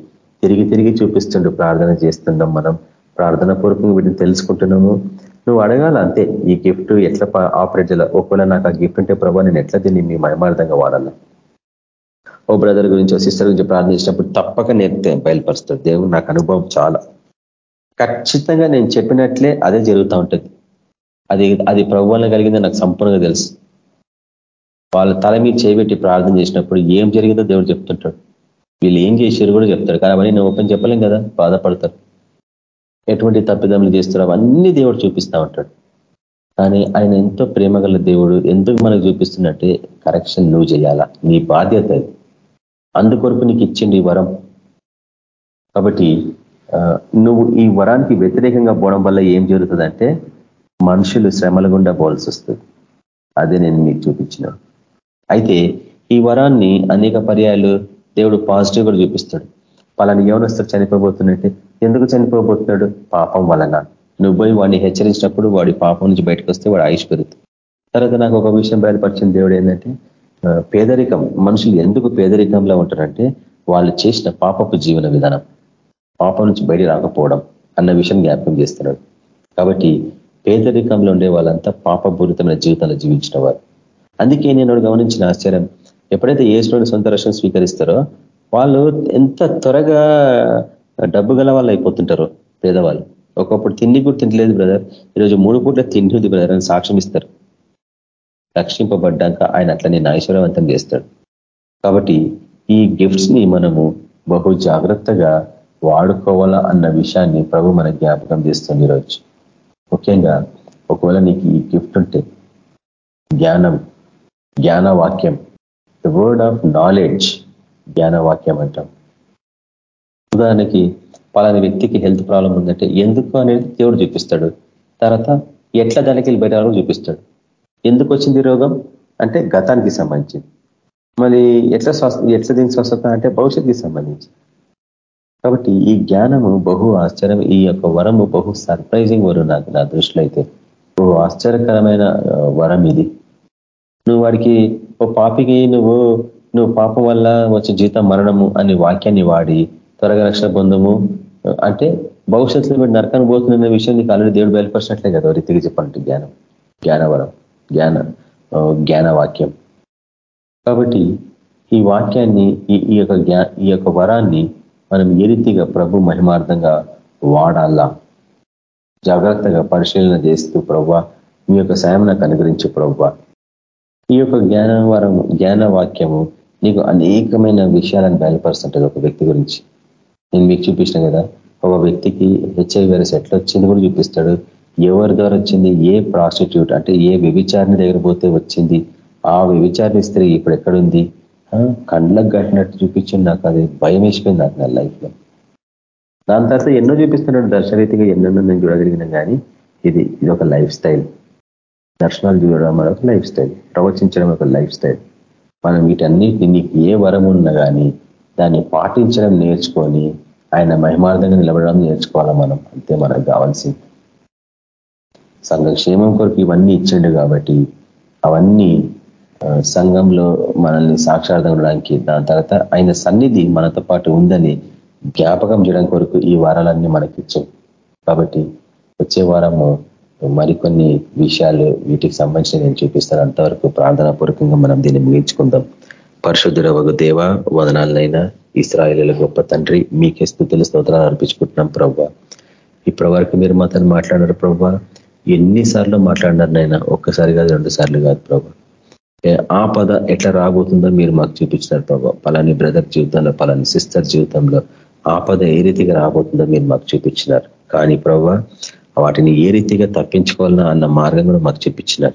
[SPEAKER 2] తిరిగి తిరిగి చూపిస్తుండు. ప్రార్థన చేస్తున్నాం మనం ప్రార్థన పూర్వకంగా వీటిని తెలుసుకుంటున్నాము. నువ్వు అడగాల అంతే ఈ గిఫ్ట్ ఎట్లా ఆపరేట్ చేయాలి? ఒకవేళ నాకు ఆ గిఫ్ట్ ఉంటే ప్రభావ నేను ఎట్లా దీన్ని మీ మయమార్థంగా వాడాలా? ఓ బ్రదర్ గురించి ఓ సిస్టర్ గురించి ప్రార్థించినప్పుడు తప్పక నేను బయలుపరుస్తుంది దేవుడు నాకు అనుభవం చాలా. ఖచ్చితంగా నేను చెప్పినట్లే అదే జరుగుతూ ఉంటుంది. అది అది ప్రభు కలిగిందో నాకు సంపూర్ణంగా తెలుసు. వాళ్ళ తల మీద చేపెట్టి ప్రార్థన చేసినప్పుడు ఏం జరిగిందో దేవుడు చెప్తుంటాడు. వీళ్ళు ఏం చేశారు కూడా చెప్తాడు. కానీ నేను ఓపెన్ చెప్పలేం కదా బాధపడతారు. ఎటువంటి తప్పిదములు చేస్తారో అవన్నీ దేవుడు చూపిస్తూ ఉంటాడు. కానీ ఆయన ఎంతో ప్రేమగల దేవుడు ఎందుకు మనకు చూపిస్తున్నట్టే కరెక్షన్ నువ్వు చేయాలా? నీ బాధ్యత అందుకొరకు నీకు ఇచ్చిండి ఈ వరం. కాబట్టి నువ్వు ఈ వరానికి వ్యతిరేకంగా పోవడం వల్ల ఏం జరుగుతుందంటే మనుషులు శ్రమల గుండా పోవాల్సి వస్తుంది. అదే నేను మీకు చూపించిన. అయితే ఈ వరాన్ని అనేక పర్యాయాలు దేవుడు పాజిటివ్ కూడా చూపిస్తాడు. పలాని యవనస్తుడు చనిపోబోతున్నట్టే ఎందుకు చనిపోబోతున్నాడు? పాపం వలన. నువ్వు పోయి వాడిని హెచ్చరించినప్పుడు వాడి పాపం నుంచి బయటకు వస్తే వాడు ఆయుష్ పెరుగుతుంది. తర్వాత నాకు ఒక విషయం బయలుపరిచిన దేవుడు ఏంటంటే పేదరికం మనుషులు ఎందుకు పేదరికంలో ఉంటారంటే వాళ్ళు చేసిన పాపపు జీవన విధానం పాపం నుంచి బయట రాకపోవడం అన్న విషయం జ్ఞాపకం చేస్తున్నాడు. కాబట్టి పేదరికంలో ఉండే వాళ్ళంతా పాపపూరితమైన జీవితంలో జీవించిన వారు. అందుకే నేను గమనించిన ఆశ్చర్యం. ఎప్పుడైతే ఏసులోని సొంత రక్షణ స్వీకరిస్తారో వాళ్ళు ఎంత త్వరగా డబ్బు గల వాళ్ళు అయిపోతుంటారు పేదవాళ్ళు. ఒకప్పుడు తిండి కూడా తింటలేదు బ్రదర్. ఈరోజు మూడు పూట్ల తిండి ఉంది బ్రదర్ అని సాక్ష్యం ఇస్తారు. రక్షింపబడ్డాక ఆయన అట్లా నేను ఐశ్వర్యవంతం చేస్తాడు. కాబట్టి ఈ గిఫ్ట్స్ని మనము బహు జాగ్రత్తగా వాడుకోవాలా అన్న విషయాన్ని ప్రభు మన జ్ఞాపకం చేస్తుంది ఈరోజు. ముఖ్యంగా ఒకవేళ నీకు ఈ గిఫ్ట్ ఉంటే జ్ఞానం జ్ఞానవాక్యం ద వర్డ్ ఆఫ్ నాలెడ్జ్ జ్ఞానవాక్యం అంటాం. ఉదాహరణకి పలాని వ్యక్తికి హెల్త్ ప్రాబ్లం ఉందంటే ఎందుకు అనేది దేవుడు చూపిస్తాడు. తర్వాత ఎట్లా దానికి బయట చూపిస్తాడు. ఎందుకు వచ్చింది రోగం? అంటే గతానికి సంబంధించింది. మరి ఎట్లా స్వస్థ ఎట్లా దీనికి స్వస్థత అంటే భవిష్యత్తుకి సంబంధించి కాబట్టి ఈ జ్ఞానము బహు ఆశ్చర్యం ఈ యొక్క వరము బహు సర్ప్రైజింగ్ వరం నాకు నా దృష్టిలో అయితే. ఓ ఆశ్చర్యకరమైన వరం ఇది. నువ్వు వాడికి ఓ పాపికి నువ్వు నువ్వు పాపం వల్ల వచ్చే జీతం మరణము అనే వాక్యాన్ని వాడి త్వరగా రక్షణ పొందము. అంటే భవిష్యత్తులో మీరు నరకాన్ని పోతుందనే విషయం నీకు ఆల్రెడీ దేవుడు బయలుపరిచినట్లే కదా రీతికి చెప్పాలంటే జ్ఞానం జ్ఞానవరం. జ్ఞాన జ్ఞానవాక్యం. కాబట్టి ఈ వాక్యాన్ని ఈ యొక్క ఈ యొక్క వరాన్ని మనం ఏ రీతిగా ప్రభు మహిమార్థంగా వాడాలా? జాగ్రత్తగా పరిశీలన చేస్తూ ప్రవ్వ మీ యొక్క సాయం నాకు అనుగ్రహించు ప్రవ్వ ఈ యొక్క జ్ఞానవరం జ్ఞానవాక్యము నీకు అనేకమైన విషయాలను బయలుపరుస్తుంటుంది ఒక వ్యక్తి గురించి. నేను మీకు చూపించిన కదా ఒక వ్యక్తికి హెచ్ఐవి వైరస్ ఎట్లా వచ్చింది కూడా చూపిస్తాడు. ఎవరి ద్వారా వచ్చింది? ఏ ప్రాస్టిట్యూట్? అంటే ఏ వ్యభిచారిని దగ్గర పోతే వచ్చింది? ఆ వ్యభిచారిని స్త్రీ ఇప్పుడు ఎక్కడుంది? కండ్లకు కట్టినట్టు చూపించింది నాకు. అది భయం వేసిపోయింది నాకు నా లైఫ్లో దాని తర్వాత ఎన్నో చూపిస్తున్నాడు దర్శనరీతిగా ఎన్నెన్నో నేను చూడగలిగినాం కానీ ఇది ఇది ఒక లైఫ్ స్టైల్ దర్శనాలు చూడడం ఒక లైఫ్ స్టైల్ ప్రవచించడం ఒక లైఫ్ స్టైల్ మనం వీటన్నిటిని నీకు ఏ వరం ఉన్నా కానీ దాన్ని పాటించడం నేర్చుకొని ఆయన మహిమార్థంగా నిలబడడం నేర్చుకోవాలా మనం. అంతే మనకు కావాల్సింది. సంఘ క్షేమం కొరకు ఇవన్నీ ఇచ్చిండు కాబట్టి అవన్నీ సంఘంలో మనల్ని సాక్షార్థం ఉండడానికి దాని తర్వాత ఆయన సన్నిధి మనతో పాటు ఉందని జ్ఞాపకం చేయడం కొరకు ఈ వారాలన్నీ మనకి కాబట్టి వచ్చే వారము మరికొన్ని విషయాలు వీటికి సంబంధించి నేను చూపిస్తాను. అంతవరకు ప్రార్థనా పూర్వకంగా మనం దీన్ని ముగించుకుందాం. పరిశుద్ధుడ ఒక దేవ వదనాలనైనా ఇస్రాయలీల గొప్ప తండ్రి మీకే స్థుతులు స్తోత్రాలు అర్పించుకుంటున్నాం ప్రభావ ఇప్పటి వరకు మీరు మాతో మాట్లాడారు ప్రభా. ఎన్నిసార్లు మాట్లాడినారు నాయన? ఒక్కసారి కాదు రెండు సార్లు కాదు ప్రభా. ఆ పద ఎట్లా రాబోతుందో మీరు మాకు చూపించినారు ప్రభావ పలాని బ్రదర్ జీవితంలో పలాని సిస్టర్ జీవితంలో ఆపద ఏ రీతిగా రాబోతుందో మీరు మాకు చూపించినారు. కానీ ప్రభా వాటిని ఏ రీతిగా తప్పించుకోవాలన్నా అన్న మార్గం కూడా మాకు చూపించినారు.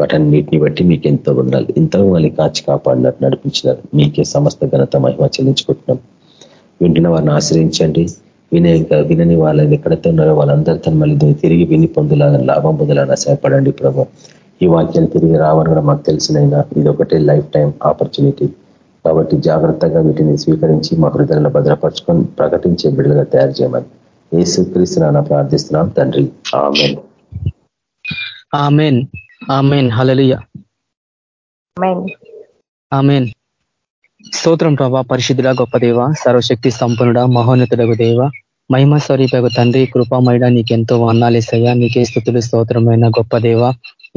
[SPEAKER 2] వాటన్నిటిని బట్టి మీకు ఎంతో ఉండాలి ఎంతో మళ్ళీ కాచి కాపాడినారు నడిపించినారు. మీకే సమస్త ఘనత మహిమ చెల్లించుకుంటున్నాం. వింటున్న వారిని ఆశ్రయించండి. వినే వినని వాళ్ళని ఎక్కడైతే ఉన్నారో వాళ్ళందరితో మళ్ళీ తిరిగి విని పొందులాగా లాభం పొందులాగా సహాయపడండి ప్రభు. ఈ వాక్యాలు తిరిగి రావని కూడా మాకు తెలిసినైనా ఇది ఒకటే లైఫ్ టైం ఆపర్చునిటీ. కాబట్టి జాగ్రత్తగా వీటిని స్వీకరించి మా హృదయంలో భద్రపరచుకొని ప్రకటించే బిడ్డలుగా తయారు చేయమని ఏసు క్రీస్తున్నా ప్రార్థిస్తున్నాం తండ్రి. Amen.
[SPEAKER 3] Amen. Amen. Hallelujah amen. స్తోత్రం ప్రభా పరిశుద్ధుడ గొప్ప దేవ సర్వశక్తి సంపన్నుడ మహోన్నతుడకు దేవ మహిమ స్వరూపకు తండ్రి కృపామయడ నీకెంతో వర్ణాలేసయ్యా నీకే స్థుతులు స్తోత్రమైన గొప్ప దేవ.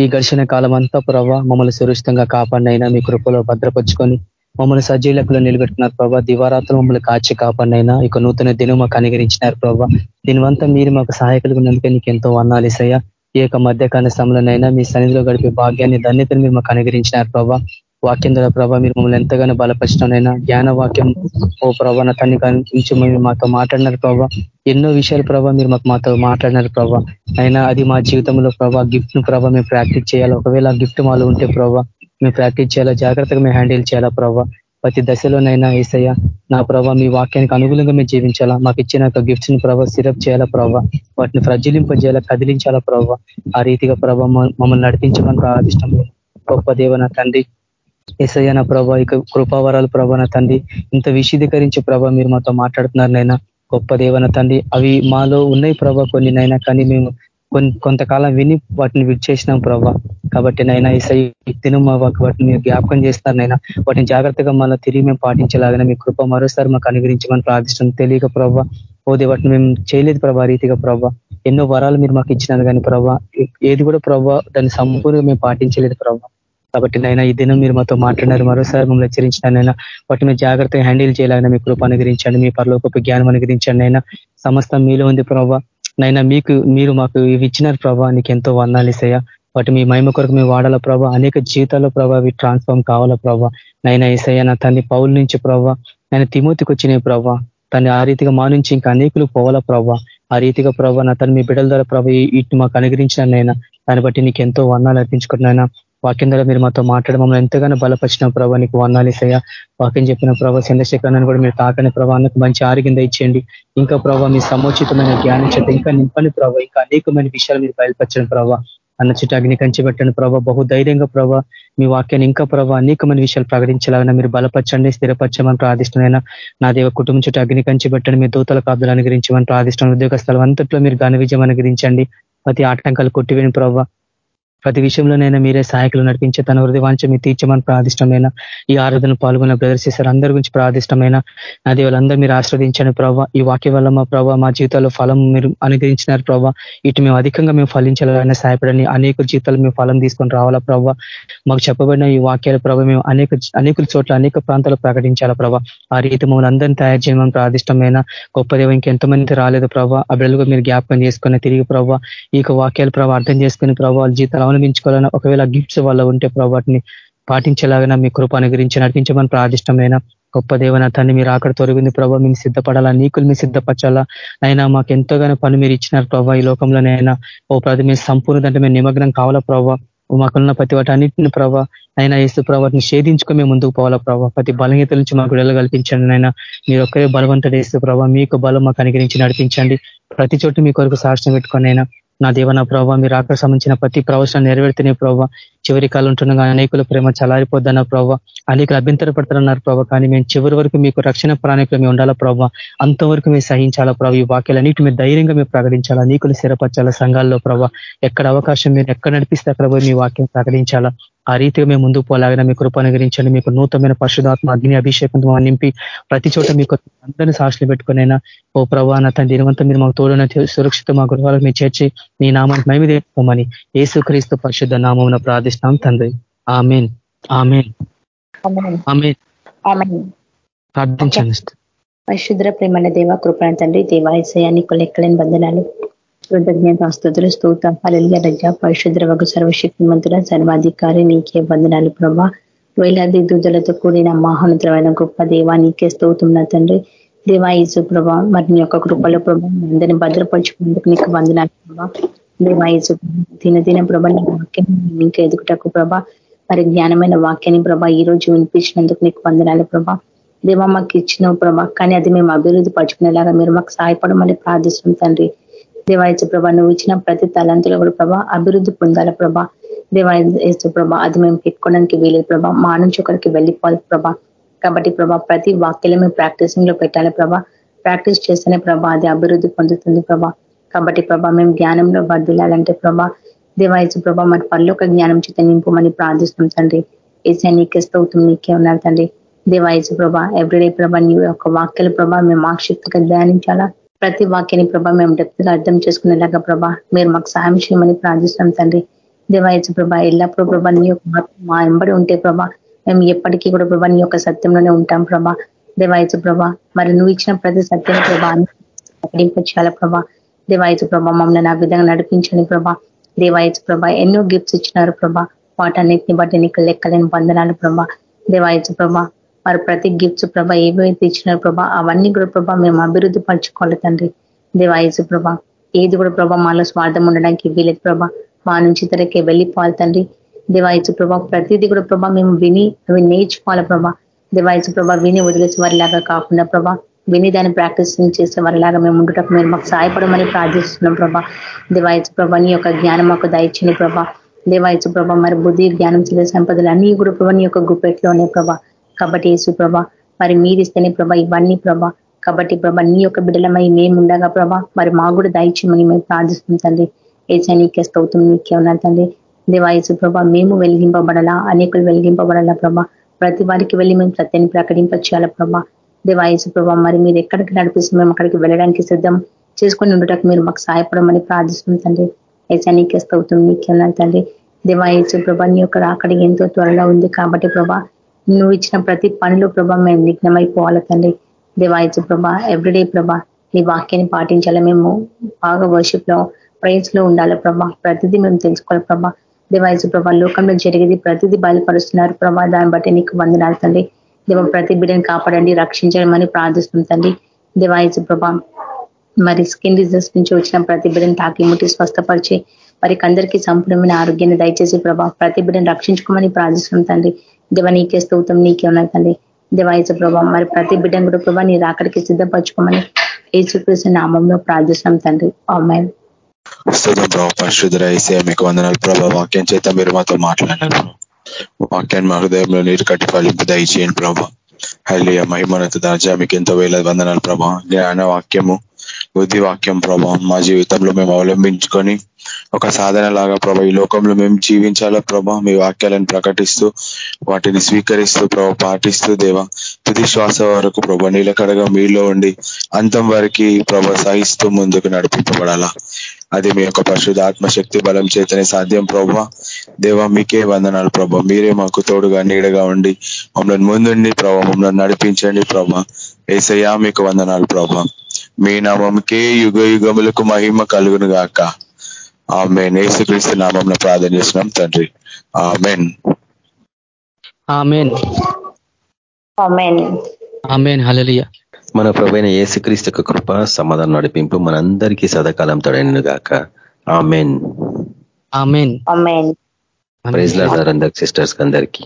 [SPEAKER 3] ఈ ఘర్షణ కాలం అంతా ప్రభా మమ్మల్ని సురక్షితంగా కాపాడినైనా మీ కృపలో భద్రపరుచుకొని మమ్మల్ని సజీలకులు నిలబెట్టినారు ప్రభా. దివారాత్రులు మమ్మల్ని కాచి కాపాడినైనా ఇక నూతన దినం మాకు అనుగరించినారు ప్రభావ దీనివంతా మీరు మాకు సహాయకులు ఉన్నందుకే నీకు ఎంతో వర్ణాలేసయ్యా ఈ యొక్క మధ్యకాల సమయంలోనైనా మీ సన్నిధిలో గడిపే భాగ్యాన్ని ధన్యతను మీరు మాకు అనుగరించినారు ప్రభా. వాక్యం ద్వారా ప్రభావ మీరు మమ్మల్ని ఎంతగానో బలపరిచినైనా జ్ఞాన వాక్యం ఓ ప్రభా నా తన్ని నుంచి మీరు మాతో మాట్లాడినారు ప్రభా. ఎన్నో విషయాలు ప్రభావ మీరు మాకు మాతో మాట్లాడినారు ప్రభా. అయినా అది మా జీవితంలో ప్రభావ గిఫ్ట్ను ప్రభా మేము ప్రాక్టీస్ చేయాలి? ఒకవేళ గిఫ్ట్ మాలో ఉంటే ప్రభా మేము ప్రాక్టీస్ చేయాలా? జాగ్రత్తగా మేము హ్యాండిల్ చేయాలా ప్రభావ ప్రతి దశలోనైనా ఏసయ్య నా ప్రభావ మీ వాక్యానికి అనుగుణంగా మేము జీవించాలా? మాకు ఇచ్చిన గిఫ్ట్స్ని ప్రభావ సిరప్ చేయాలా ప్రభావ వాటిని ప్రజ్వలింపజేయాలా? కదిలించాలా ప్రభావ ఆ రీతిగా ప్రభావ మమ్మల్ని నడిపించమని ప్రార్థిష్టం గొప్ప నా తండ్రి ఎస్ఐ ప్రభా ఇక కృపావరాలు ప్రభా నా తండ్రి. ఇంత విశీదీకరించి ప్రభా మీరు మాతో మాట్లాడుతున్నారు నైనా గొప్ప దేవన తండ్రి. అవి మాలో ఉన్నాయి ప్రభా కొన్ని నైనా కానీ మేము కొంతకాలం విని వాటిని విడిచేసినాం ప్రభా. కాబట్టి నైనా ఈసై దినం వాటిని మీరు జ్ఞాపకం చేస్తున్నారు నైనా వాటిని జాగ్రత్తగా మళ్ళీ తిరిగి మేము పాటించలాగానే మీ కృప మరోసారి మాకు అనుగ్రహించమని ప్రార్థిస్తున్నాం. తెలియక ప్రభా ఓదే వాటిని మేము చేయలేదు ప్రభా రీతిగా ప్రభా. ఎన్నో వరాలు మీరు మాకు ఇచ్చినారు కానీ ప్రభా ఏది కూడా ప్రభా దాన్ని సంపూర్ణంగా మేము పాటించలేదు ప్రభా. కాబట్టి నైనా ఈ దినం మీరు మాతో మాట్లాడినారు. మరోసారి మమ్మల్ని హెచ్చరించినైనా వాటి మీద జాగ్రత్తగా హ్యాండిల్ చేయాలని మీ కృప అనుగ్రహించండి. మీ పరలోకపు జ్ఞానం అనుగ్రహించండి అయినా సమస్తం మీలో ఉంది ప్రభావ నైనా మీకు మీరు మాకు ఇవి ఇచ్చినారు ప్రభావ నీకు ఎంతో వర్ణాలు వాటి మీ మహిమ కొరకు మీ వాడాల ప్రభావ అనేక జీవితాల్లో ప్రభావ ట్రాన్స్ఫార్మ్ కావాలా ప్రభావ నైనా ఈసయ్య నా తన్ని పౌల నుంచి ప్రభావ నేను తిమోతికి వచ్చినాయి ప్రభావ తను ఆ రీతిగా మా నుంచి ఇంకా అనేకులు పోవాలా ప్రభావ ఆ రీతిగా ప్రభావ నా తను మీ బిడ్డల ద్వారా ప్రభావ ఇటు మాకు అనుగ్రహించిన నైనా దాన్ని బట్టి నీకు ఎంతో వర్ణాలు అర్పించుకుంటున్నాయినా వాక్యం ద్వారా మీరు మాతో మాట్లాడి మమ్మల్ని ఎంతగానో బలపరిచిన ప్రభావ నీకు వర్ణాలు ఇస్తాయా? వాక్యం చెప్పిన ప్రభావ చంద్రశేఖరణ కూడా మీరు తాకని ప్రభావానికి మంచి ఆరోగ్యం ఇచ్చేయండి ఇంకా ప్రభావ మీ సముచితమైన జ్ఞానం చేత ఇంకా నింపని ప్రభావ ఇంకా అనేకమైన విషయాలు మీరు బయలుపరచండి ప్రభావ అన్న చుట్టూ అగ్ని కంచి పెట్టండి ప్రభావ బహుధైర్యంగా ప్రభావ మీ వాక్యాన్ని ఇంకా ప్రభావ అనేకమైన విషయాలు ప్రకటించాలన్నా మీరు బలపరచండి స్థిరపరచమని ప్రార్థిష్టమైన నా దేవ కుటుంబం చుట్టూ అగ్ని కంచి పెట్టండి మీ దూతల కాపుదలు అనుగ్రహించమని ప్రార్థిష్టం ఉద్యోగ స్థలం అంతట్లో మీరు ఘన విజయం అనుగ్రహించండి. ప్రతి ఆటంకాలు కొట్టివేని ప్రభావ ప్రతి విషయంలోనైనా మీరే సహాయకులు నడిపించే తన హృదయ వాంచ మీరు తీర్చమని ప్రార్థిష్టమైన ఈ ఆరాధన పాల్గొన్న ప్రదర్శిస్తారు అందరి గురించి ప్రార్థిష్టమైన అదే వాళ్ళందరూ మీరు ఆశ్రవదించండి ప్రభావ ఈ వాక్య వల్ల మా ప్రభావ మా జీవితాల్లో ఫలం మీరు అనుగ్రహించినారు ప్రభావ ఇటు మేము అధికంగా మేము ఫలించాలని సహాయపడని అనేక జీవితాలు మేము ఫలం తీసుకొని రావాలా ప్రభావ మాకు చెప్పబడిన ఈ వాక్యాల ప్రభావ మేము అనేక అనేక చోట్ల అనేక ప్రాంతాలు ప్రకటించాలా ప్రభావ ఆ రీతి మమ్మల్ని అందరినీ తయారు చేయమని ప్రార్థిష్టమైన గొప్ప దేవ ఇంకెంతమంది రాలేదు ప్రభావ ఆ బిడ్డలుగా మీరు జ్ఞాపకం చేసుకుని తిరిగి ప్రభావ ఈ వాక్యాల ప్రభావ అర్థం చేసుకుని ప్రభావ జీవితాలు అవలంబించుకోవాలన్నా ఒకవేళ గిఫ్ట్స్ వల్ల ఉంటే వాటిని పాటించేలాగా మీ కృప అనుగ్రహించి నడిపించమని ప్రార్థిష్టమైన గొప్ప దేవన తండ్రి మీరు అక్కడ తొలగింది ప్రభావ మేము సిద్ధపడాలా? నీకులు మీ సిద్ధపరచాలా? అయినా మాకు ఎంతోగానో పని మీరు ఇచ్చినారు ప్రభావ ఈ లోకంలోనైనా ఓ ప్రతి మీ సంపూర్ణ అంటే మేము నిమగ్నం కావాలా ప్రభావ మాకున్న ప్రతి వాటి అన్నింటిని ప్రభావ అయినా ఏసు ప్రభావాన్ని షేధించుకొని మేము ముందుకు పోవాలా ప్రభావ ప్రతి బలహీత నుంచి మాకు విడుదల కల్పించండి అయినా మీరు ఒక్కరే బలవంతుడు వేస్తూ ప్రభావ మీకు బలం మాకు అనుగ్రహించి నడిపించండి. ప్రతి చోటు మీ కొరకు సాక్ష్యం పెట్టుకొని అయినా నా దేవ నా ప్రభావ మీరు అక్కడ సంబంధించిన ప్రతి ప్రవచనం నెరవేర్తనే ప్రభావ చివరి కాలం ఉంటుండగా అనేకుల ప్రేమ చలారిపోద్దన్న ప్రభావ అనేకులు అభ్యంతర పడతారన్నారు ప్రభావ కానీ మేము చివరి వరకు మీకు రక్షణ ప్రాణికులు మేము ఉండాలా ప్రభావ అంతవరకు మేము సహించాలా ప్రభావ ఈ వాక్యాలన్నిటి మీరు ధైర్యంగా మేము ప్రకటించాలా? నీకులు స్థిరపరచాలా సంఘాల్లో ప్రభావ ఎక్కడ అవకాశం మీరు ఎక్కడ నడిపిస్తే అక్కడ పోయి మీ వాక్యం ప్రకటించాలా? ఆ రీతిగా మేము ముందుకు పోలాగిన మీ కృప అనుగ్రహించండి. మీకు నూతనమైన పరిశుధాత్మ అగ్ని అభిషేకంతో నింపి ప్రతి చోట మీకు అందరినీ సాక్షులు పెట్టుకునైనా ఓ ప్రభా నా తన దీనివంతా మీరు మాకు తోడున సురక్షిత మా గృహాలకు మీరు చేర్చి నీ నామానికి మేము తెచ్చుకోమని ఏసుక్రీస్తు పరిశుద్ధ నామం ప్రార్థిస్తాం తండ్రి. ఆమెన్. ఆమెన్. ప్రార్థించండి.
[SPEAKER 4] పరిశుద్ర ప్రేమల దేవ కృపణ తండ్రి దేవాయసయానికి లెక్కలేని బంధనాలు కృతజ్ఞత స్థుతులు స్తోత్రం. ఫలియ రజ పరిశుద్రవకు సర్వశక్తి మంతుల సర్వాధికారి నీకే బంధనాలు ప్రభా. వేలాది దూదలతో కూడిన మహోన్నతమైన గొప్ప దేవా నీకే స్తోతున్నా తండ్రి. దేవా ఈజు ప్రభా మరి నీ యొక్క కృపలో ప్రభా అందరిని భద్రపరుచుకునేందుకు నీకు వందనాలు ప్రభా. దేవా ఈజు దినదిన ప్రభా నీ వాక్యం ఇంకా ఎదుగుటకు ప్రభా మరి జ్ఞానమైన వాక్యాన్ని ప్రభా ఈ రోజు వినిపించినందుకు నీకు వందనాలు ప్రభా. దేవా మాకు ఇచ్చిన ప్రభా కానీ అది మేము అభివృద్ధి పరుచుకునేలాగా మీరు మాకు సహాయపడమని ప్రార్థిస్తుంది తండ్రి. దేవాయచ ప్రభా నువ్వు ఇచ్చిన ప్రతి తలంతులు కూడా ప్రభా అభివృద్ధి పొందాల ప్రభా. దేవాయచ ప్రభా అది మేము పెట్టుకోవడానికి వీలేదు ప్రభా. మా నుంచి ఒకరికి వెళ్ళిపోవాలి ప్రభా. కాబట్టి ప్రభా ప్రతి వాక్యలో మేము ప్రాక్టీసింగ్లో పెట్టాలి ప్రభా. ప్రాక్టీస్ చేస్తేనే ప్రభా అది అభివృద్ధి పొందుతుంది ప్రభా. కాబట్టి ప్రభా మేము జ్ఞానంలో వర్దిలాలంటే ప్రభా దేవాయచ ప్రభా మరి ఒక జ్ఞానం చేత నింపమని ప్రార్థిస్తాం తండ్రి. ఏసీ నీకే స్తవుతుంది నీకే ఉన్నారు తండ్రి. దేవాయచ ప్రభా ఎవ్రీడే ప్రభా నీ యొక్క వాక్యల ప్రభా మేము ఆక్షిప్తిగా ధ్యానించాలా? ప్రతి వాక్యని ప్రభా మేము డెప్త్గా అర్థం చేసుకునేలాగా ప్రభా మీరు మాకు సహాయం చేయమని ప్రార్థిస్తాం తండ్రి. దేవాయచ ప్రభా ఎల్లప్పుడూ ప్రభా నీ యొక్క మా ఎంబడి ఉంటే ప్రభా మేము ఎప్పటికీ కూడా ప్రభా నీ యొక్క సత్యంలోనే ఉంటాం ప్రభా. దేవాయచ ప్రభా మరి నువ్వు ఇచ్చిన ప్రతి సత్యం ప్రభా ప్రకటించాల ప్రభా. దేవాయచ ప్రభా మమ్మల్ని ఆ విధంగా నడిపించండి ప్రభా. దేవాయచ ప్రభా ఎన్నో గిఫ్ట్స్ ఇచ్చినారు ప్రభా. వాటన్నిటిని బట్టి నీకు లెక్కలేని బంధనాలు ప్రభా. దేవాయచ ప్రభా మరి ప్రతి గిఫ్ట్స్ ప్రభ ఏవైతే ఇచ్చినారు ప్రభా అవన్నీ కూడా ప్రభా మేము అభివృద్ధి పరచుకోవాలి తండ్రి. దేవాయసు ప్రభా ఏది కూడా ప్రభా మాలో స్వార్థం ఉండడానికి వీలేదు ప్రభా మా నుంచి ఇతరకే వెళ్ళిపోవాలి తండ్రి. దేవాయసు ప్రభా ప్రతిదీ కూడా ప్రభా మేము విని అవి నేర్చుకోవాలి ప్రభా. దేవాయసు ప్రభా విని వదిలేసే వారిలాగా కాకుండా ప్రభా విని దాన్ని ప్రాక్టీస్ చేసే వారిలాగా మేము ఉండటం మీరు మాకు సహాయపడమని ప్రార్థిస్తున్నాం ప్రభా. దేవాయసు ప్రభా నీ యొక్క జ్ఞానం మాకు దయచింది ప్రభా. దేవాయసు ప్రభా మరి బుద్ధి జ్ఞానం చేసే సంపదలు అన్ని కూడా ప్రభా నీ యొక్క గుప్పెట్లోనే ప్రభా. కాబట్టి యేసు ప్రభ మరి మీరిస్తేనే ప్రభ ఇవన్నీ ప్రభ. కాబట్టి ప్రభ నీ యొక్క బిడ్డలమై మేము ఉండగా ప్రభ మరి మా కూడా దయచేయమని మేము ప్రార్థిస్తుంది తండ్రి. ఏసా నీకే స్తౌతం నీకే ఉన్నారు తండ్రి. దేవాయసు ప్రభ మేము వెలిగింపబడాలా? అనేకులు వెలిగింపబడాలా ప్రభ? ప్రతి వారికి వెళ్ళి మేము సత్యాన్ని ప్రకటింపచేయాల ప్రభ? దేవాయసు ప్రభ మరి మీరు ఎక్కడికి నడిపిస్తే మేము అక్కడికి వెళ్ళడానికి సిద్ధం చేసుకొని ఉండటకు మీరు మాకు సహాయపడమని ప్రార్థిస్తుంది తండ్రి. ఏసా నీకే స్తౌతం నీకే ఉన్నారు తండ్రి. దేవాయసు ప్రభ నీ యొక్క అక్కడి ఎంతో త్వరలో ఉంది కాబట్టి ప్రభా నువ్వు ఇచ్చిన ప్రతి పనిలో ప్రభా మేము నిఘ్నమైపోవాలి తండ్రి. దేవాయచు ప్రభా ఎవ్రీడే ప్రభా నీ వాక్యాన్ని పాటించాలి. మేము బాగా వర్షిప్లో ప్రైజ్లో ఉండాలి ప్రభా. ప్రతిదీ మేము తెలుసుకోవాలి ప్రభా. దేవాయచు ప్రభా లోకంలో జరిగేది ప్రతిదీ బయలుపరుస్తున్నారు ప్రభా. దాన్ని బట్టి నీకు వందనాలు తండ్రి. దేవ ప్రతి బిడ్డని కాపాడండి రక్షించడమని ప్రార్థిస్తుంది తండ్రి. దేవాయచు ప్రభా మరి స్కిన్ డిజీజ్ నుంచి వచ్చిన ప్రతి బిడ్డని తాకి ముట్టి స్వస్థపరిచి వారికి అందరికీ సంపూర్ణమైన ఆరోగ్యాన్ని దయచేసి ప్రభా ప్రతి బిడ్డను రక్షించుకోమని ప్రార్థిస్తున్నాం తండ్రి. దేవ నీకే స్తోత్రం నీకే ఉన్నాయి తండ్రి. దేవాయచ ప్రభావం మరి ప్రతి బిడ్డను కూడా ప్రభా నీ రాకడికి సిద్ధపరచుకోమని ఏసుకృష్ణ నామంలో ప్రార్థిస్తున్నాం తండ్రి. అమ్మాయి
[SPEAKER 1] స్థుతం ప్రభావ పరిశుద్ధ మీకు వందనాలు ప్రభావ వాక్యం చేత మీరు మాతో మాట్లాడారు వాక్యాన్ని మా హృదయంలో నీరు కట్టి ఫలింపు దయచేయండి ప్రభా. హల్లియ మహిమనత దాజా మీకు ఎంతో వేల వందనాలు ప్రభా. జ్ఞాన వాక్యము బుద్ధి వాక్యం ప్రభావం మా జీవితంలో మేము అవలంబించుకొని ఒక సాధన లాగా ప్రభా ఈ లోకంలో మేము జీవించాలా ప్రభా? మీ వాక్యాలను ప్రకటిస్తూ వాటిని స్వీకరిస్తూ ప్రభా పాటిస్తూ దేవా తుది శ్వాస వరకు ప్రభా నీలకడగా మీలో ఉండి అంతం వరకు ప్రభ సహిస్తూ ముందుకు నడిపింపబడాలా? అది మీ యొక్క పరిశుద్ధ ఆత్మశక్తి బలం చేతనే సాధ్యం ప్రభా. దేవ మీకే వందనాలు ప్రభా. మీరే మాకు తోడుగా నీడగా ఉండి మమ్మల్ని ముందుండి ప్రభా మమ్మల్ని నడిపించండి ప్రభా. ఏసయ్యా మీకు వందనాలు ప్రభా. మీ నామంకే యుగ యుగములకు మహిమ కలుగును గాక ఆమెన్. యేసుక్రీస్తు నామం ప్రార్థన చేస్తున్నాం తండ్రి. ఆమెన్.
[SPEAKER 3] ఆమెన్.
[SPEAKER 2] మన ప్రభైన ఏసుక్రీస్తు కృప సమాధానం నడిపింపు మనందరికీ సదాకాలం తొడను గాక. ఆమెన్.
[SPEAKER 3] ఆమెన్.
[SPEAKER 2] ప్రైజ్ లాడారు అందరికి సిస్టర్స్ అందరికి.